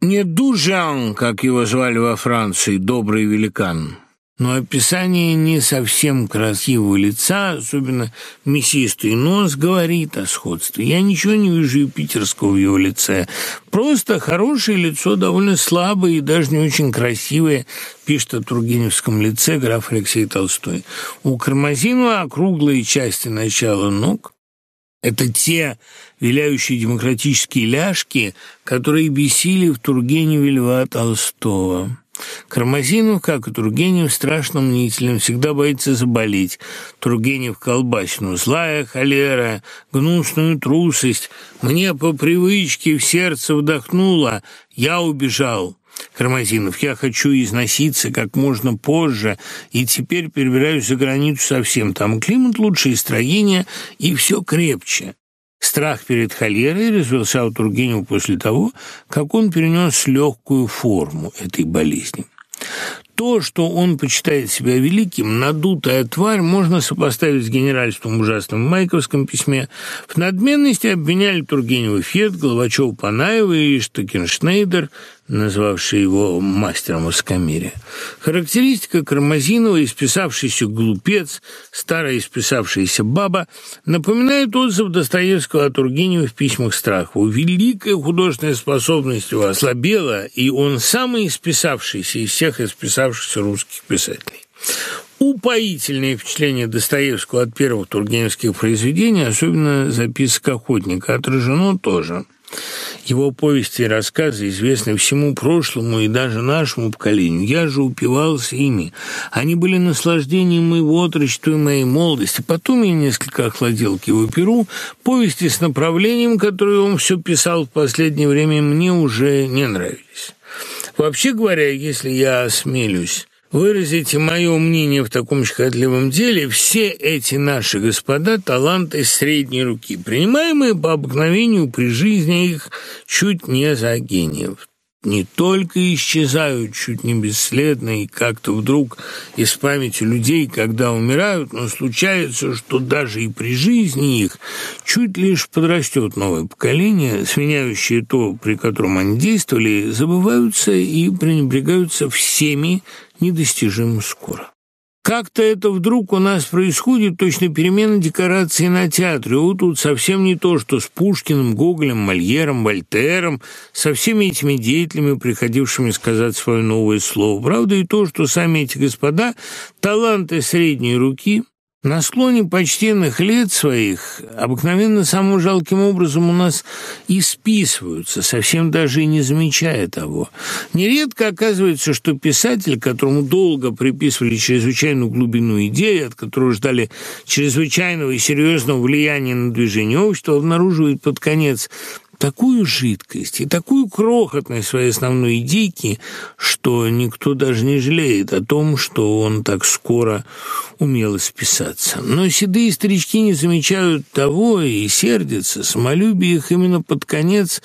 не Дужан, как его звали во Франции, добрый великан. Но описание не совсем красивого лица, особенно мясистый нос, говорит о сходстве. Я ничего не вижу юпитерского в его лице. Просто хорошее лицо, довольно слабое и даже не очень красивое, пишет о Тургеневском лице граф Алексей Толстой. У Кармазинова округлые части начала ног, это те виляющие демократические ляжки, которые бесили в Тургеневе Льва Толстого. Кармазинов, как и Тургенев, страшно мнителен, всегда боится заболеть. Тургенев колбасину, злая холера, гнусную трусость. Мне по привычке в сердце вдохнуло, я убежал. Кармазинов, я хочу износиться как можно позже, и теперь перебираюсь за границу совсем. Там климат лучше, и строение, и все крепче. Страх перед холерой развелся у Тургенева после того, как он перенес легкую форму этой болезни. То, что он почитает себя великим, надутая тварь, можно сопоставить с генеральством ужасным в Майковском письме. В надменности обвиняли Тургенева Фет, Головачев Панаева и Штакеншнейдер – назвавший его мастером Искамире. Характеристика Кармазинова, исписавшийся глупец, старая исписавшаяся баба, напоминает отзыв Достоевского о Тургеневе в письмах Страхову. Великая художественная способность его ослабела, и он самый исписавшийся из всех исписавшихся русских писателей. Упоительное впечатление Достоевского от первых тургеневских произведений, особенно записок охотника, отражено тоже – его повести и рассказы известны всему прошлому и даже нашему поколению. Я же упивался ими. Они были наслаждением моего отрочества и моей молодости. Потом я несколько охладел к его перу. Повести с направлением, которое он все писал в последнее время, мне уже не нравились. Вообще говоря, если я осмелюсь выразите мое мнение в таком щекотливом деле, все эти наши господа – таланты средней руки, принимаемые по обыкновению при жизни их чуть не за гениев. Не только исчезают чуть не бесследно и как-то вдруг из памяти людей, когда умирают, но случается, что даже и при жизни их чуть лишь подрастет новое поколение, сменяющее то, при котором они действовали, забываются и пренебрегаются всеми недостижимо скоро. Как-то это вдруг у нас происходит, точно перемена декораций на театре. Вот тут совсем не то, что с Пушкиным, Гоголем, Мольером, Вольтером, со всеми этими деятелями, приходившими сказать свое новое слово. Правда и то, что сами эти господа – таланты средней руки – на склоне почтенных лет своих обыкновенно самым жалким образом у нас и списываются, совсем даже и не замечая того. Нередко оказывается, что писатель, которому долго приписывали чрезвычайную глубину идеи, от которого ждали чрезвычайного и серьезного влияния на движение общества, обнаруживает под конец такую жидкость и такую крохотность своей основной идейки, что никто даже не жалеет о том, что он так скоро умел списаться. Но седые старички не замечают того и сердятся. Самолюбие их именно под конец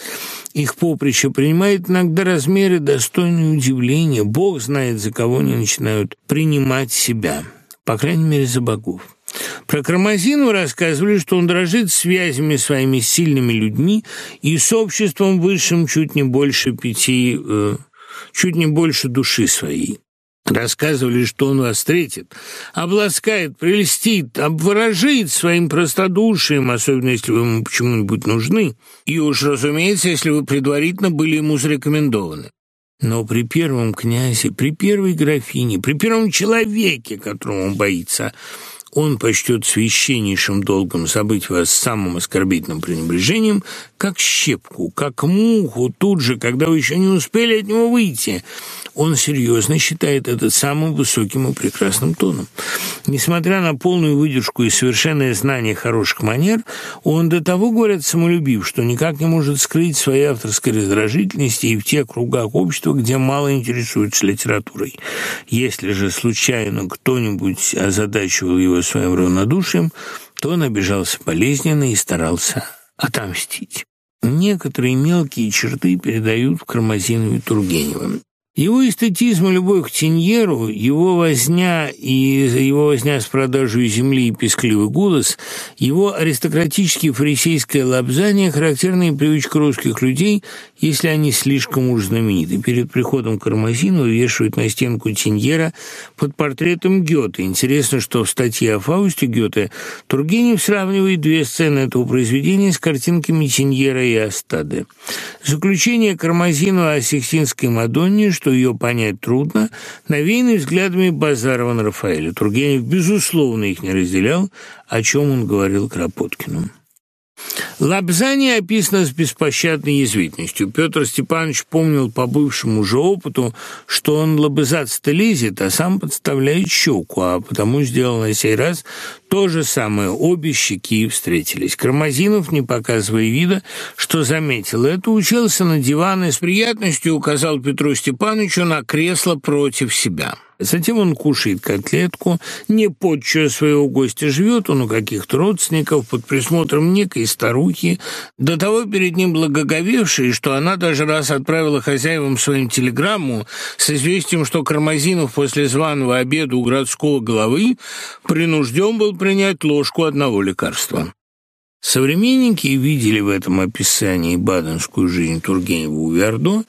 их поприща принимает иногда размеры, достойные удивления. Бог знает, за кого они начинают принимать себя, по крайней мере, за богов. Про Кармазину рассказывали, что он дрожит связями своими сильными людьми и с обществом высшим чуть не больше пяти, э, чуть не больше души своей. Рассказывали, что он вас встретит, обласкает, прелестит, обворожит своим простодушием, особенно если вы ему почему-нибудь нужны, и уж, разумеется, если вы предварительно были ему зарекомендованы. Но при первом князе, при первой графине, при первом человеке, которого он боится – он почтет священнейшим долгом забыть вас самым оскорбительным пренебрежением, как щепку, как муху, тут же, когда вы еще не успели от него выйти. Он серьезно считает это самым высоким и прекрасным тоном. Несмотря на полную выдержку и совершенное знание хороших манер, он до того, говорят, самолюбив, что никак не может скрыть своей авторской раздражительности и в тех кругах общества, где мало интересуются литературой. Если же случайно кто-нибудь озадачивал его своим равнодушием, то он обижался болезненно и старался отомстить. Некоторые мелкие черты передают в Кармазинове Тургеневым. Его эстетизм и любовь к Тиньеру, его возня и его возня с продажей земли и пескливый голос, его аристократические фарисейское лобзание – характерная привычка русских людей, если они слишком уж знамениты. Перед приходом к Кармазину вешают на стенку Тиньера под портретом Гёте. Интересно, что в статье о Фаусте Гёте Тургенев сравнивает две сцены этого произведения с картинками Тиньера и Астады. Заключение Кармазину о Сикстинской Мадонне, что что ее понять трудно, навеянный взглядами Базарова на Рафаэля. Тургенев, безусловно, их не разделял, о чем он говорил Кропоткину. Лобзание описано с беспощадной язвительностью. Петр Степанович помнил по бывшему же опыту, что он лобызаться-то лезет, а сам подставляет щеку, а потому сделал на сей раз то же самое. Обе щеки встретились. Кармазинов, не показывая вида, что заметил это, уселся на диван и с приятностью указал Петру Степановичу на кресло против себя. Затем он кушает котлетку, не подчуя своего гостя, живет он у каких-то родственников под присмотром некой старухи, до того перед ним благоговевшей, что она даже раз отправила хозяевам своим телеграмму с известием, что Кармазинов после званого обеда у городского головы принужден был принять ложку одного лекарства. Современники видели в этом описании баденскую жизнь Тургенева у Вердо,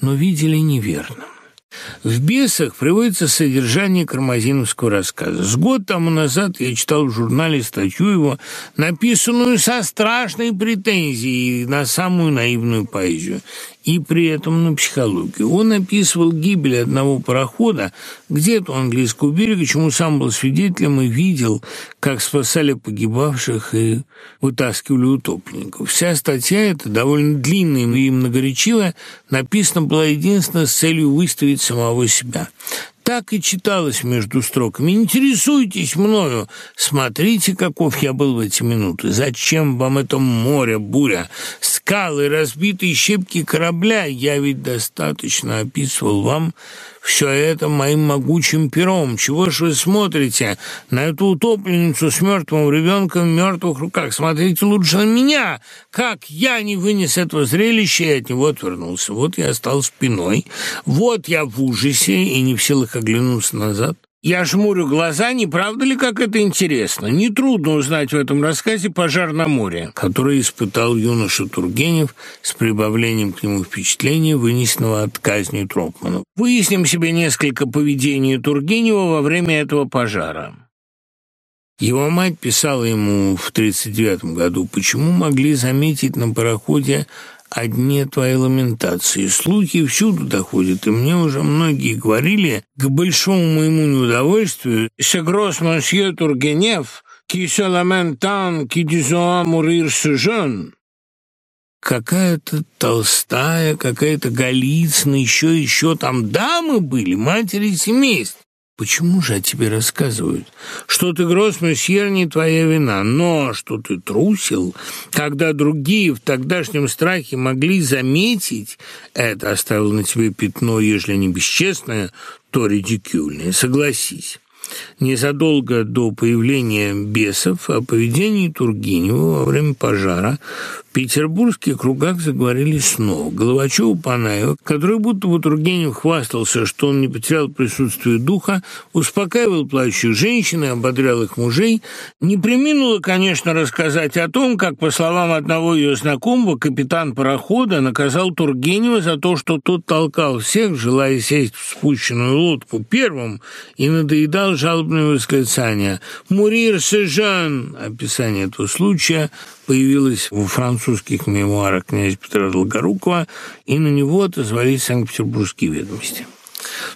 но видели неверно. В «Бесах» приводится содержание кармазиновского рассказа. С год тому назад я читал в журнале статью его, написанную со страшной претензией на самую наивную поэзию и при этом на психологию. Он описывал гибель одного парохода где-то у английского берега, чему сам был свидетелем и видел, как спасали погибавших и вытаскивали утопленников. Вся статья эта, довольно длинная и многоречивая, написана была единственно с целью выставить самого себя так и читалось между строками. «Интересуйтесь мною, смотрите, каков я был в эти минуты. Зачем вам это море, буря, скалы, разбитые щепки корабля? Я ведь достаточно описывал вам все это моим могучим пером. Чего ж вы смотрите на эту утопленницу с мертвым ребенком в мертвых руках? Смотрите лучше на меня, как я не вынес этого зрелища и от него отвернулся. Вот я стал спиной, вот я в ужасе и не в силах оглянуться назад. Я жмурю глаза, не правда ли, как это интересно? Нетрудно узнать в этом рассказе «Пожар на море», который испытал юноша Тургенев с прибавлением к нему впечатления, вынесенного от казни Тропмана. Выясним себе несколько поведений Тургенева во время этого пожара. Его мать писала ему в 1939 году, почему могли заметить на пароходе одни твои ламентации. Слухи всюду доходят, и мне уже многие говорили, к большому моему неудовольствию, «Se gros monsieur Тургенев, se lamentant, qui disant mourir ce jeune». Какая-то Толстая, какая-то Голицына, еще, еще там дамы были, матери семейств. Почему же о тебе рассказывают? Что ты гроз, месье, не твоя вина, но что ты трусил, когда другие в тогдашнем страхе могли заметить, это оставило на тебе пятно, ежели не бесчестное, то редикюльное, согласись. Незадолго до появления бесов о поведении Тургенева во время пожара в петербургских кругах заговорили снова. Головачеву Панаева, который будто бы Тургенев хвастался, что он не потерял присутствие духа, успокаивал плачущих женщин и ободрял их мужей, не приминула, конечно, рассказать о том, как, по словам одного ее знакомого, капитан парохода наказал Тургенева за то, что тот толкал всех, желая сесть в спущенную лодку первым, и надоедал жалобные восклицания «Мурир Сежан!» Описание этого случая появилось в французских мемуарах князя Петра Долгорукова, и на него отозвались Санкт-Петербургские ведомости.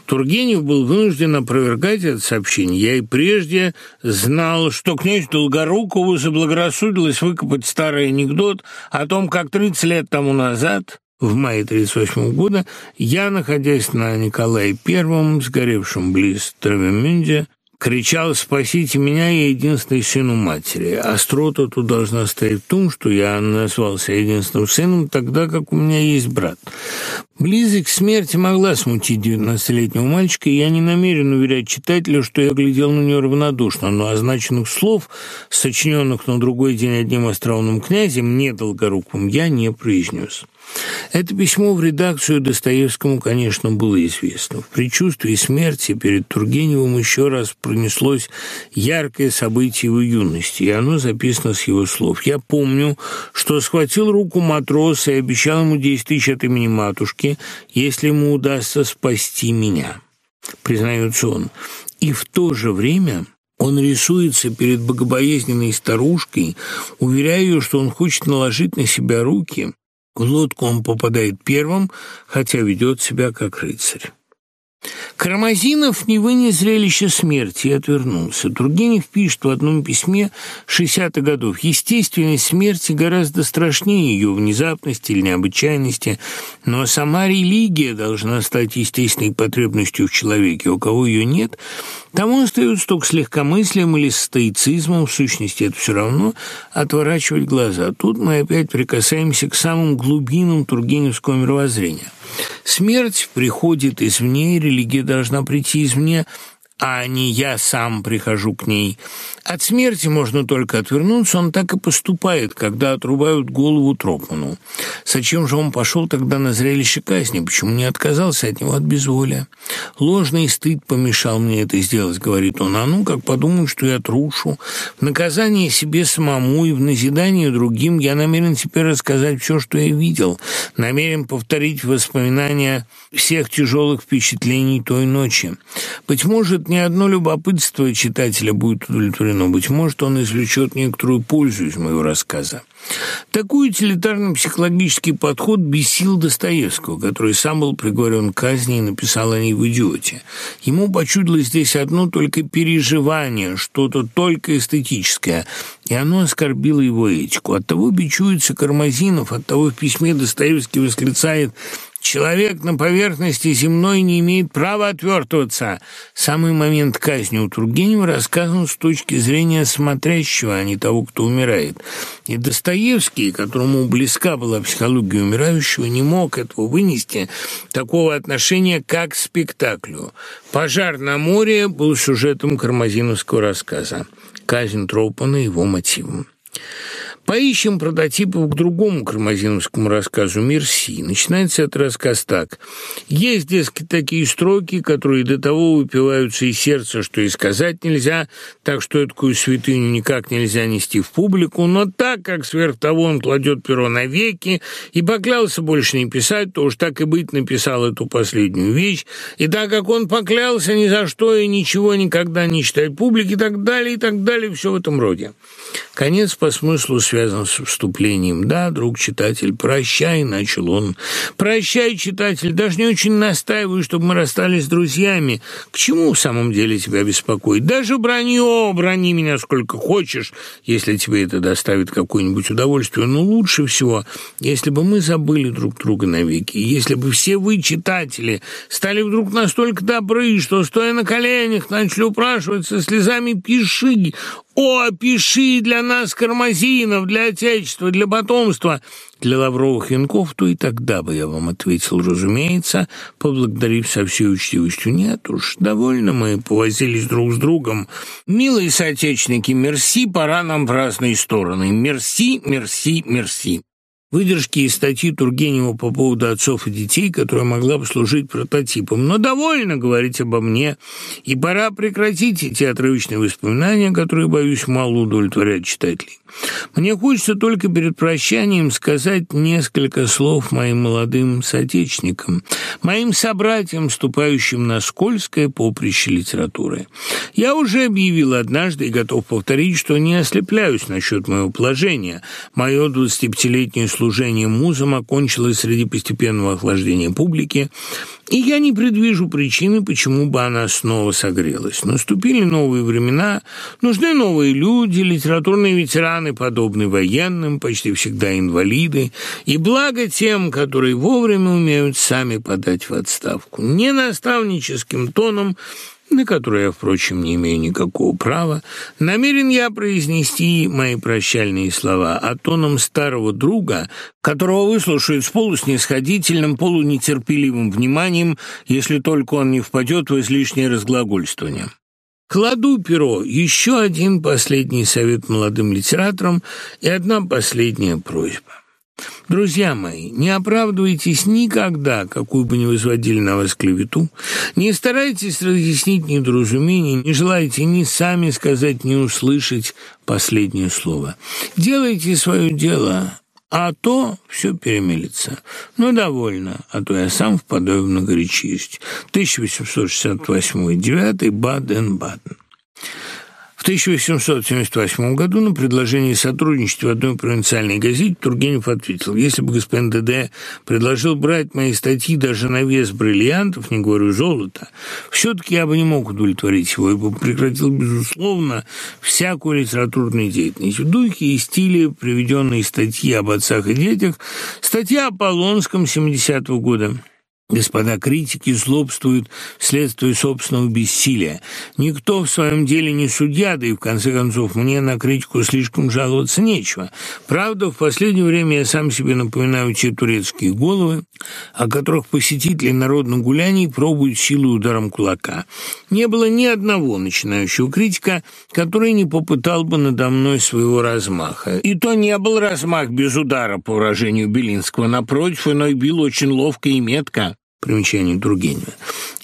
Тургенев был вынужден опровергать это сообщение. Я и прежде знал, что князь Долгорукову заблагорассудилось выкопать старый анекдот о том, как 30 лет тому назад в мае 1938 года я, находясь на Николае Первом, сгоревшем близ Травемюнде, кричал «Спасите меня, я единственный сын у матери». Острота тут должна стоять в том, что я назвался единственным сыном, тогда как у меня есть брат. Близость к смерти могла смутить девятнадцатилетнего мальчика, и я не намерен уверять читателя, что я глядел на нее равнодушно, но означенных слов, сочиненных на другой день одним остроумным князем, не долгоруким, я не произнес. Это письмо в редакцию Достоевскому, конечно, было известно. В предчувствии смерти перед Тургеневым еще раз пронеслось яркое событие его юности, и оно записано с его слов. «Я помню, что схватил руку матроса и обещал ему десять тысяч от имени матушки, если ему удастся спасти меня», признается он. И в то же время... Он рисуется перед богобоязненной старушкой, уверяя ее, что он хочет наложить на себя руки, в лодку он попадает первым, хотя ведет себя как рыцарь. Карамазинов не вынес зрелище смерти и отвернулся. Тургенев пишет в одном письме 60-х годов «Естественность смерти гораздо страшнее ее внезапности или необычайности, но сама религия должна стать естественной потребностью в человеке. У кого ее нет, тому остается только с легкомыслием или стоицизмом, в сущности это все равно, отворачивать глаза. Тут мы опять прикасаемся к самым глубинам тургеневского мировоззрения – Смерть приходит извне, и религия должна прийти извне, а не я сам прихожу к ней. От смерти можно только отвернуться, он так и поступает, когда отрубают голову Тропману. Зачем же он пошел тогда на зрелище казни? Почему не отказался от него от безволия? Ложный стыд помешал мне это сделать, говорит он. А ну, как подумают, что я трушу. В наказание себе самому и в назидание другим я намерен теперь рассказать все, что я видел. Намерен повторить воспоминания всех тяжелых впечатлений той ночи. Быть может, ни одно любопытство читателя будет удовлетворено. Быть может, он извлечет некоторую пользу из моего рассказа. Такой утилитарно-психологический подход бесил Достоевского, который сам был приговорен к казни и написал о ней в «Идиоте». Ему почудилось здесь одно только переживание, что-то только эстетическое, и оно оскорбило его этику. Оттого бичуется Кармазинов, оттого в письме Достоевский восклицает Человек на поверхности земной не имеет права отвертываться. Самый момент казни у Тургенева рассказан с точки зрения смотрящего, а не того, кто умирает. И Достоевский, которому близка была психология умирающего, не мог этого вынести, такого отношения, как к спектаклю. «Пожар на море» был сюжетом кармазиновского рассказа. Казнь Тропана его мотивом. Поищем прототипов к другому кармазиновскому рассказу «Мерси». Начинается этот рассказ так. Есть, дескать, такие строки, которые до того выпиваются из сердца, что и сказать нельзя, так что такую святыню никак нельзя нести в публику, но так как сверх того он кладет перо навеки и поклялся больше не писать, то уж так и быть написал эту последнюю вещь, и так как он поклялся ни за что и ничего никогда не читать публике и так далее, и так далее, все в этом роде. Конец по смыслу связан с вступлением. «Да, друг читатель, прощай», — начал он. «Прощай, читатель, даже не очень настаиваю, чтобы мы расстались с друзьями. К чему в самом деле тебя беспокоит? Даже бронье, брони меня сколько хочешь, если тебе это доставит какое-нибудь удовольствие. Но лучше всего, если бы мы забыли друг друга навеки, если бы все вы, читатели, стали вдруг настолько добры, что, стоя на коленях, начали упрашивать со слезами «пиши, о, пиши для нас кармазинов, для отечества, для потомства, для лавровых янков, то и тогда бы я вам ответил, разумеется, поблагодарив со всей учтивостью. Нет уж, довольно мы повозились друг с другом. Милые соотечественники, мерси, пора нам в разные стороны. Мерси, мерси, мерси выдержки из статьи Тургенева по поводу отцов и детей, которая могла бы служить прототипом. Но довольно говорить обо мне, и пора прекратить эти отрывочные воспоминания, которые, боюсь, мало удовлетворяют читателей. Мне хочется только перед прощанием сказать несколько слов моим молодым соотечественникам, моим собратьям, ступающим на скользкое поприще литературы. Я уже объявил однажды и готов повторить, что не ослепляюсь насчет моего положения. Мое 25-летнее служение музам окончилось среди постепенного охлаждения публики, и я не предвижу причины, почему бы она снова согрелась. Наступили новые времена, нужны новые люди, литературные ветераны, подобные военным, почти всегда инвалиды, и благо тем, которые вовремя умеют сами подать в отставку. Не наставническим тоном, на который я, впрочем, не имею никакого права, намерен я произнести мои прощальные слова, а тоном старого друга, которого выслушают с полуснисходительным, полунетерпеливым вниманием, если только он не впадет в излишнее разглагольствование. Кладу перо. Еще один последний совет молодым литераторам и одна последняя просьба. Друзья мои, не оправдывайтесь никогда, какую бы ни возводили на вас клевету, не старайтесь разъяснить недоразумение, не желайте ни сами сказать, ни услышать последнее слово. Делайте свое дело, а то все перемелится. Ну, довольно, а то я сам впадаю в многоречивость. 1868-9, Баден-Баден. 1878 году на предложение сотрудничества одной провинциальной газете Тургенев ответил, если бы господин ДД предложил брать мои статьи даже на вес бриллиантов, не говорю золота, все-таки я бы не мог удовлетворить его, и бы прекратил, безусловно, всякую литературную деятельность. В духе и стиле приведенные статьи об отцах и детях, статья о Полонском 70-го года – Господа критики злобствуют вследствие собственного бессилия. Никто в своем деле не судья, да и в конце концов мне на критику слишком жаловаться нечего. Правда, в последнее время я сам себе напоминаю те турецкие головы, о которых посетители народных гуляний пробуют силу ударом кулака. Не было ни одного начинающего критика, который не попытал бы надо мной своего размаха. И то не был размах без удара, по выражению Белинского. Напротив, иной бил очень ловко и метко. Примечание Тургенева.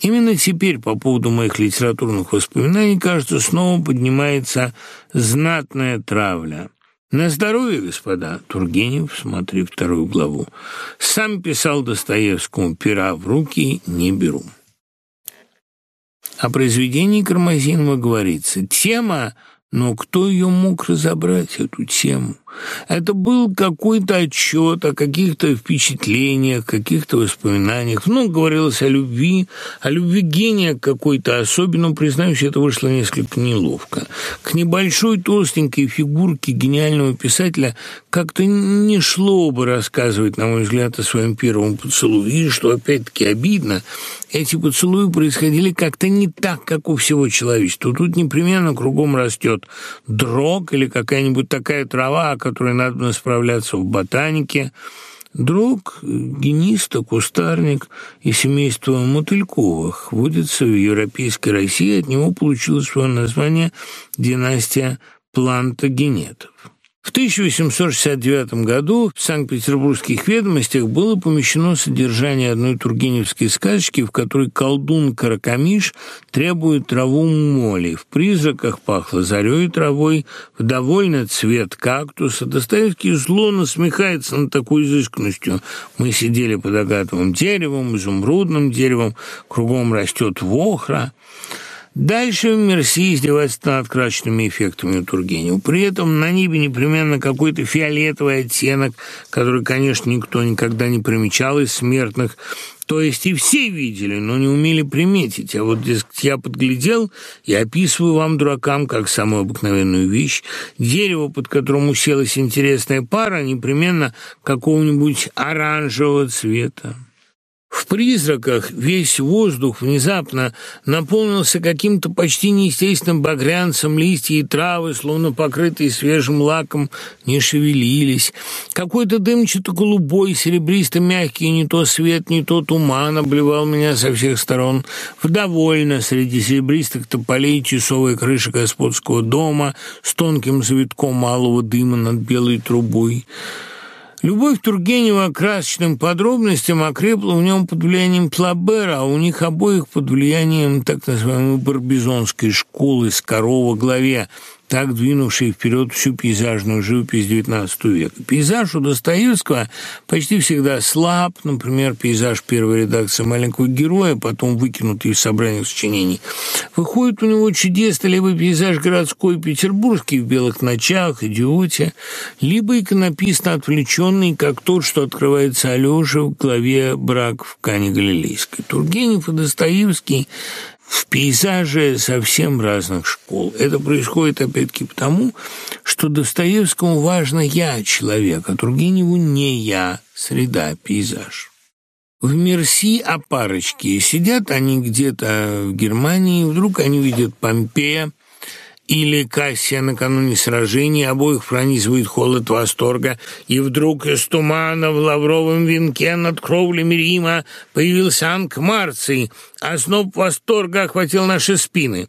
Именно теперь по поводу моих литературных воспоминаний, кажется, снова поднимается знатная травля. На здоровье, господа, Тургенев, смотри вторую главу. Сам писал Достоевскому «Пера в руки не беру». О произведении Кармазинова говорится «Тема но кто ее мог разобрать, эту тему? Это был какой-то отчет о каких-то впечатлениях, каких-то воспоминаниях. Ну, говорилось о любви, о любви гения какой-то. Особенно, признаюсь, это вышло несколько неловко. К небольшой толстенькой фигурке гениального писателя как-то не шло бы рассказывать, на мой взгляд, о своем первом поцелуе. И, что опять-таки обидно, эти поцелуи происходили как-то не так, как у всего человечества. Тут непременно кругом растет дрог или какая-нибудь такая трава, которой надо справляться в ботанике. Дрог, гениста, кустарник и семейство Мотыльковых водится в европейской России. От него получило свое название династия плантагенетов. В В 1869 году в Санкт-Петербургских ведомостях было помещено содержание одной тургеневской сказочки, в которой колдун Каракамиш требует траву моли. В призраках пахло зарей травой, довольно цвет кактуса. Достоевский зло насмехается над такой изысканностью. Мы сидели под агатовым деревом, изумрудным деревом, кругом растет вохра. Дальше в Мерси издевается над красочными эффектами у Тургенева. При этом на небе непременно какой-то фиолетовый оттенок, который, конечно, никто никогда не примечал из смертных. То есть и все видели, но не умели приметить. А вот, дескать, я подглядел и описываю вам, дуракам, как самую обыкновенную вещь. Дерево, под которым уселась интересная пара, непременно какого-нибудь оранжевого цвета. В призраках весь воздух внезапно наполнился каким-то почти неестественным багрянцем, листья и травы, словно покрытые свежим лаком, не шевелились. Какой-то дымчато-голубой, серебристо-мягкий, не то свет, не то туман обливал меня со всех сторон. Вдовольно среди серебристых тополей часовая крыша господского дома с тонким завитком малого дыма над белой трубой. Любовь Тургенева к красочным подробностям окрепла в нем под влиянием Плабера, а у них обоих под влиянием так называемой барбизонской школы с корова главе, так двинувший вперед всю пейзажную живопись XIX века. Пейзаж у Достоевского почти всегда слаб, например, пейзаж первой редакции «Маленького героя», потом выкинутый из собраниях сочинений. Выходит у него чудесно либо пейзаж городской петербургский в белых ночах, идиоте, либо иконописно отвлеченный, как тот, что открывается Алёше в главе «Брак в Кане Галилейской». Тургенев и Достоевский в пейзаже совсем разных школ. Это происходит, опять-таки, потому, что Достоевскому важно «я» человек, а Тургеневу не «я», среда, пейзаж. В Мерси о парочке. Сидят они где-то в Германии, вдруг они видят Помпея, или Кассия накануне сражения, обоих пронизывает холод восторга, и вдруг из тумана в лавровом венке над кровлями Рима появился Анк Марций, а сноб восторга охватил наши спины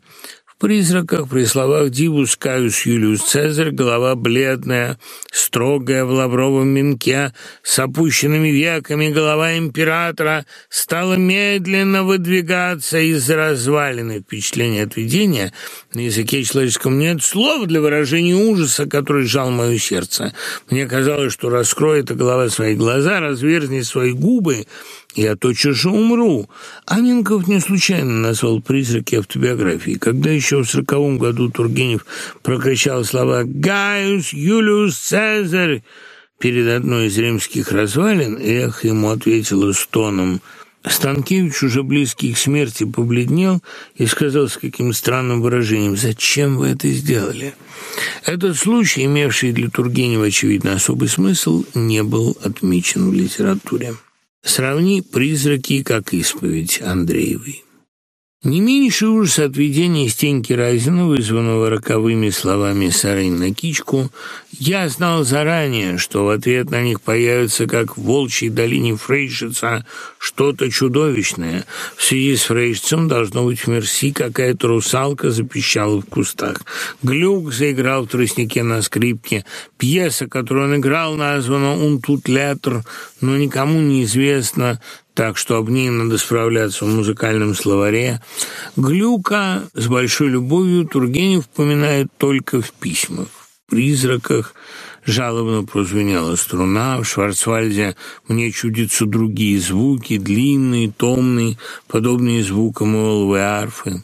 призраках, при словах Дивус Каюс Юлиус Цезарь, голова бледная, строгая в лавровом венке, с опущенными веками голова императора стала медленно выдвигаться из развалины. Впечатление от видения на языке человеческом нет слов для выражения ужаса, который сжал мое сердце. Мне казалось, что раскроет голова свои глаза, разверзнет свои губы, я тотчас же умру. Анинков не случайно назвал призраки автобиографии. Когда еще в сороковом году Тургенев прокричал слова «Гaius Юлиус Цезарь» перед одной из римских развалин, эх, ему ответило стоном Станкевич, уже близкий к смерти, побледнел и сказал с каким странным выражением «Зачем вы это сделали?» Этот случай, имевший для Тургенева, очевидно, особый смысл, не был отмечен в литературе. Сравни «Призраки» как исповедь Андреевой. Не меньший ужас от видения Стеньки Разина, вызванного роковыми словами Сарынь на кичку, я знал заранее, что в ответ на них появится, как в волчьей долине Фрейшица, что-то чудовищное. В связи с Фрейшицем должно быть в Мерси какая-то русалка запищала в кустах. Глюк заиграл в тростнике на скрипке. Пьеса, которую он играл, названа «Un тут летр», но никому не известно, так что об ней надо справляться в музыкальном словаре. Глюка с большой любовью Тургенев упоминает только в письмах. В «Призраках» жалобно прозвенела струна, в Шварцвальде мне чудятся другие звуки, длинные, томные, подобные звукам иоловой арфы.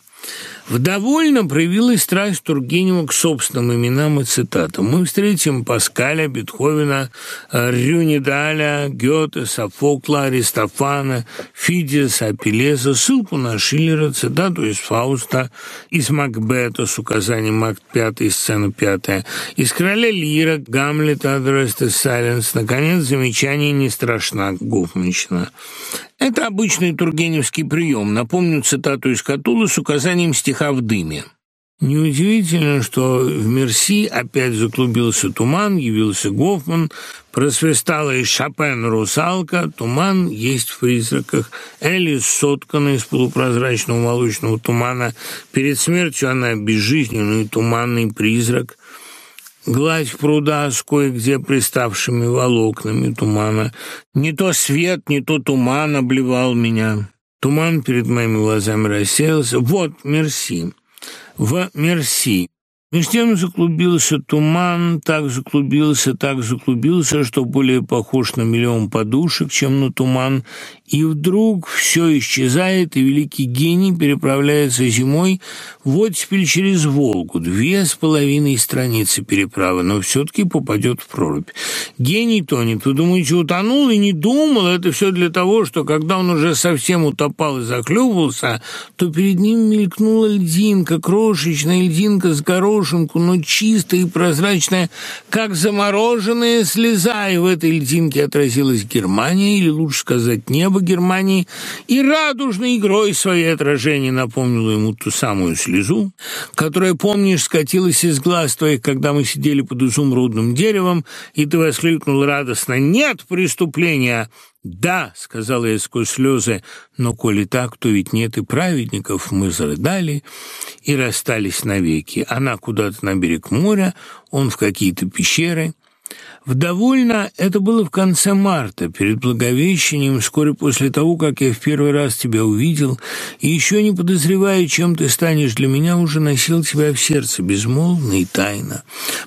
В довольно проявилась страсть Тургенева к собственным именам и цитатам. Мы встретим Паскаля, Бетховена, Рюнидаля, Гёте, Софокла, Аристофана, Фидиса, Апеллеса, ссылку на Шиллера, цитату из Фауста, из Макбета с указанием акт 5, сцена 5, из Короля Лира, Гамлета, Адресте Сайленс, наконец, замечание не страшна Гофманщина. Это обычный тургеневский прием. Напомню цитату из Катулы с указанием стиха в дыме. Неудивительно, что в Мерси опять заклубился туман, явился Гофман, просвистала из Шопена русалка, туман есть в призраках, Элис соткана из полупрозрачного молочного тумана, перед смертью она безжизненный туманный призрак – Гладь пруда с кое-где приставшими волокнами тумана. Не то свет, не то туман обливал меня. Туман перед моими глазами рассеялся. Вот, мерси. В мерси. Меж тем заклубился туман, так заклубился, так заклубился, что более похож на миллион подушек, чем на туман, и вдруг все исчезает, и великий гений переправляется зимой вот теперь через Волгу, две с половиной страницы переправы, но все-таки попадет в прорубь. Гений тонет. Вы думаете, утонул и не думал? Это все для того, что когда он уже совсем утопал и заклювался, то перед ним мелькнула льдинка, крошечная льдинка с горошинку, но чистая и прозрачная, как замороженная слеза, и в этой льдинке отразилась Германия, или лучше сказать небо, Германии и радужной игрой своей отражения напомнила ему ту самую слезу, которая, помнишь, скатилась из глаз твоих, когда мы сидели под изумрудным деревом, и ты воскликнул радостно «Нет преступления!» «Да», — сказала я сквозь слезы, «но коли так, то ведь нет и праведников». Мы зарыдали и расстались навеки. Она куда-то на берег моря, он в какие-то пещеры — в довольно это было в конце марта, перед Благовещением, вскоре после того, как я в первый раз тебя увидел, и еще не подозревая, чем ты станешь для меня, уже носил тебя в сердце, безмолвно и тайно.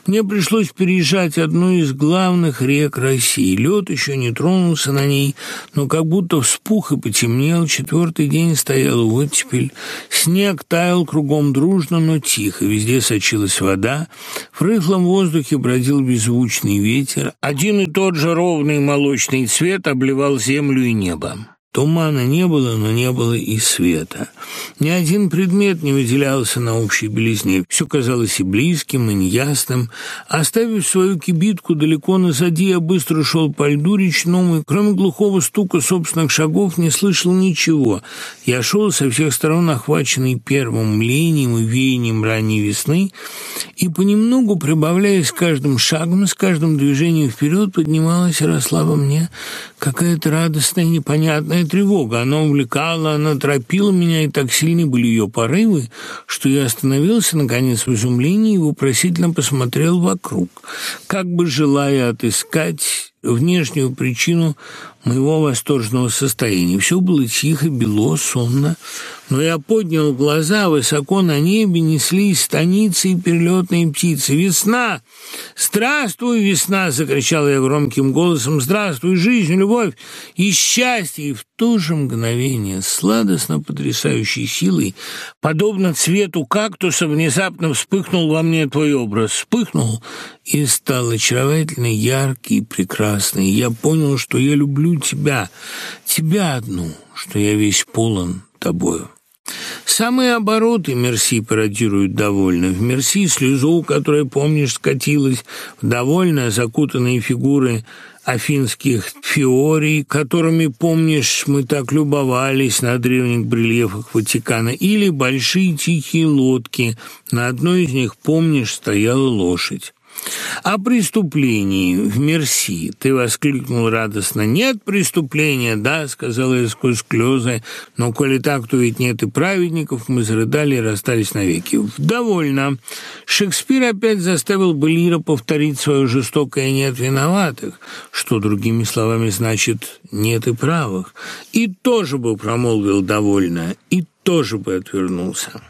Мне пришлось переезжать одну из главных рек России. Лед еще не тронулся на ней, но как будто вспух и потемнел. Четвертый день стоял вот теперь. Снег таял кругом дружно, но тихо. Везде сочилась вода. В рыхлом воздухе бродил беззвучный ветер ветер, один и тот же ровный молочный цвет обливал землю и небо. Тумана не было, но не было и света. Ни один предмет не выделялся на общей белизне. Все казалось и близким, и неясным. Оставив свою кибитку далеко назади, я быстро шел по льду речному, и кроме глухого стука собственных шагов не слышал ничего. Я шел со всех сторон, охваченный первым млением и веянием ранней весны, и понемногу, прибавляясь каждым шагом, с каждым движением вперед, поднималась и росла во мне какая-то радостная, непонятная страшная тревога. Она увлекала, она торопила меня, и так сильны были ее порывы, что я остановился, наконец, в изумлении и вопросительно посмотрел вокруг, как бы желая отыскать внешнюю причину моего восторженного состояния. Все было тихо, бело, сонно. Но я поднял глаза, высоко на небе неслись станицы и перелетные птицы. «Весна! Здравствуй, весна!» — закричал я громким голосом. «Здравствуй, жизнь, любовь и счастье!» И в то же мгновение, сладостно потрясающей силой, подобно цвету кактуса, внезапно вспыхнул во мне твой образ. Вспыхнул и стал очаровательно яркий и прекрасный. Я понял, что я люблю тебя, тебя одну, что я весь полон тобою. Самые обороты Мерси пародируют довольно. В Мерси слезу, которая, помнишь, скатилась в довольно закутанные фигуры афинских фиорий, которыми, помнишь, мы так любовались на древних барельефах Ватикана, или большие тихие лодки. На одной из них, помнишь, стояла лошадь. «О преступлении в Мерси!» Ты воскликнул радостно. «Нет преступления!» «Да», — сказала я сквозь слезы. «Но коли так, то ведь нет и праведников». Мы зарыдали и расстались навеки. «Довольно!» Шекспир опять заставил бы Лира повторить свое жестокое «нет виноватых», что, другими словами, значит «нет и правых». И тоже бы промолвил «довольно», и тоже бы отвернулся.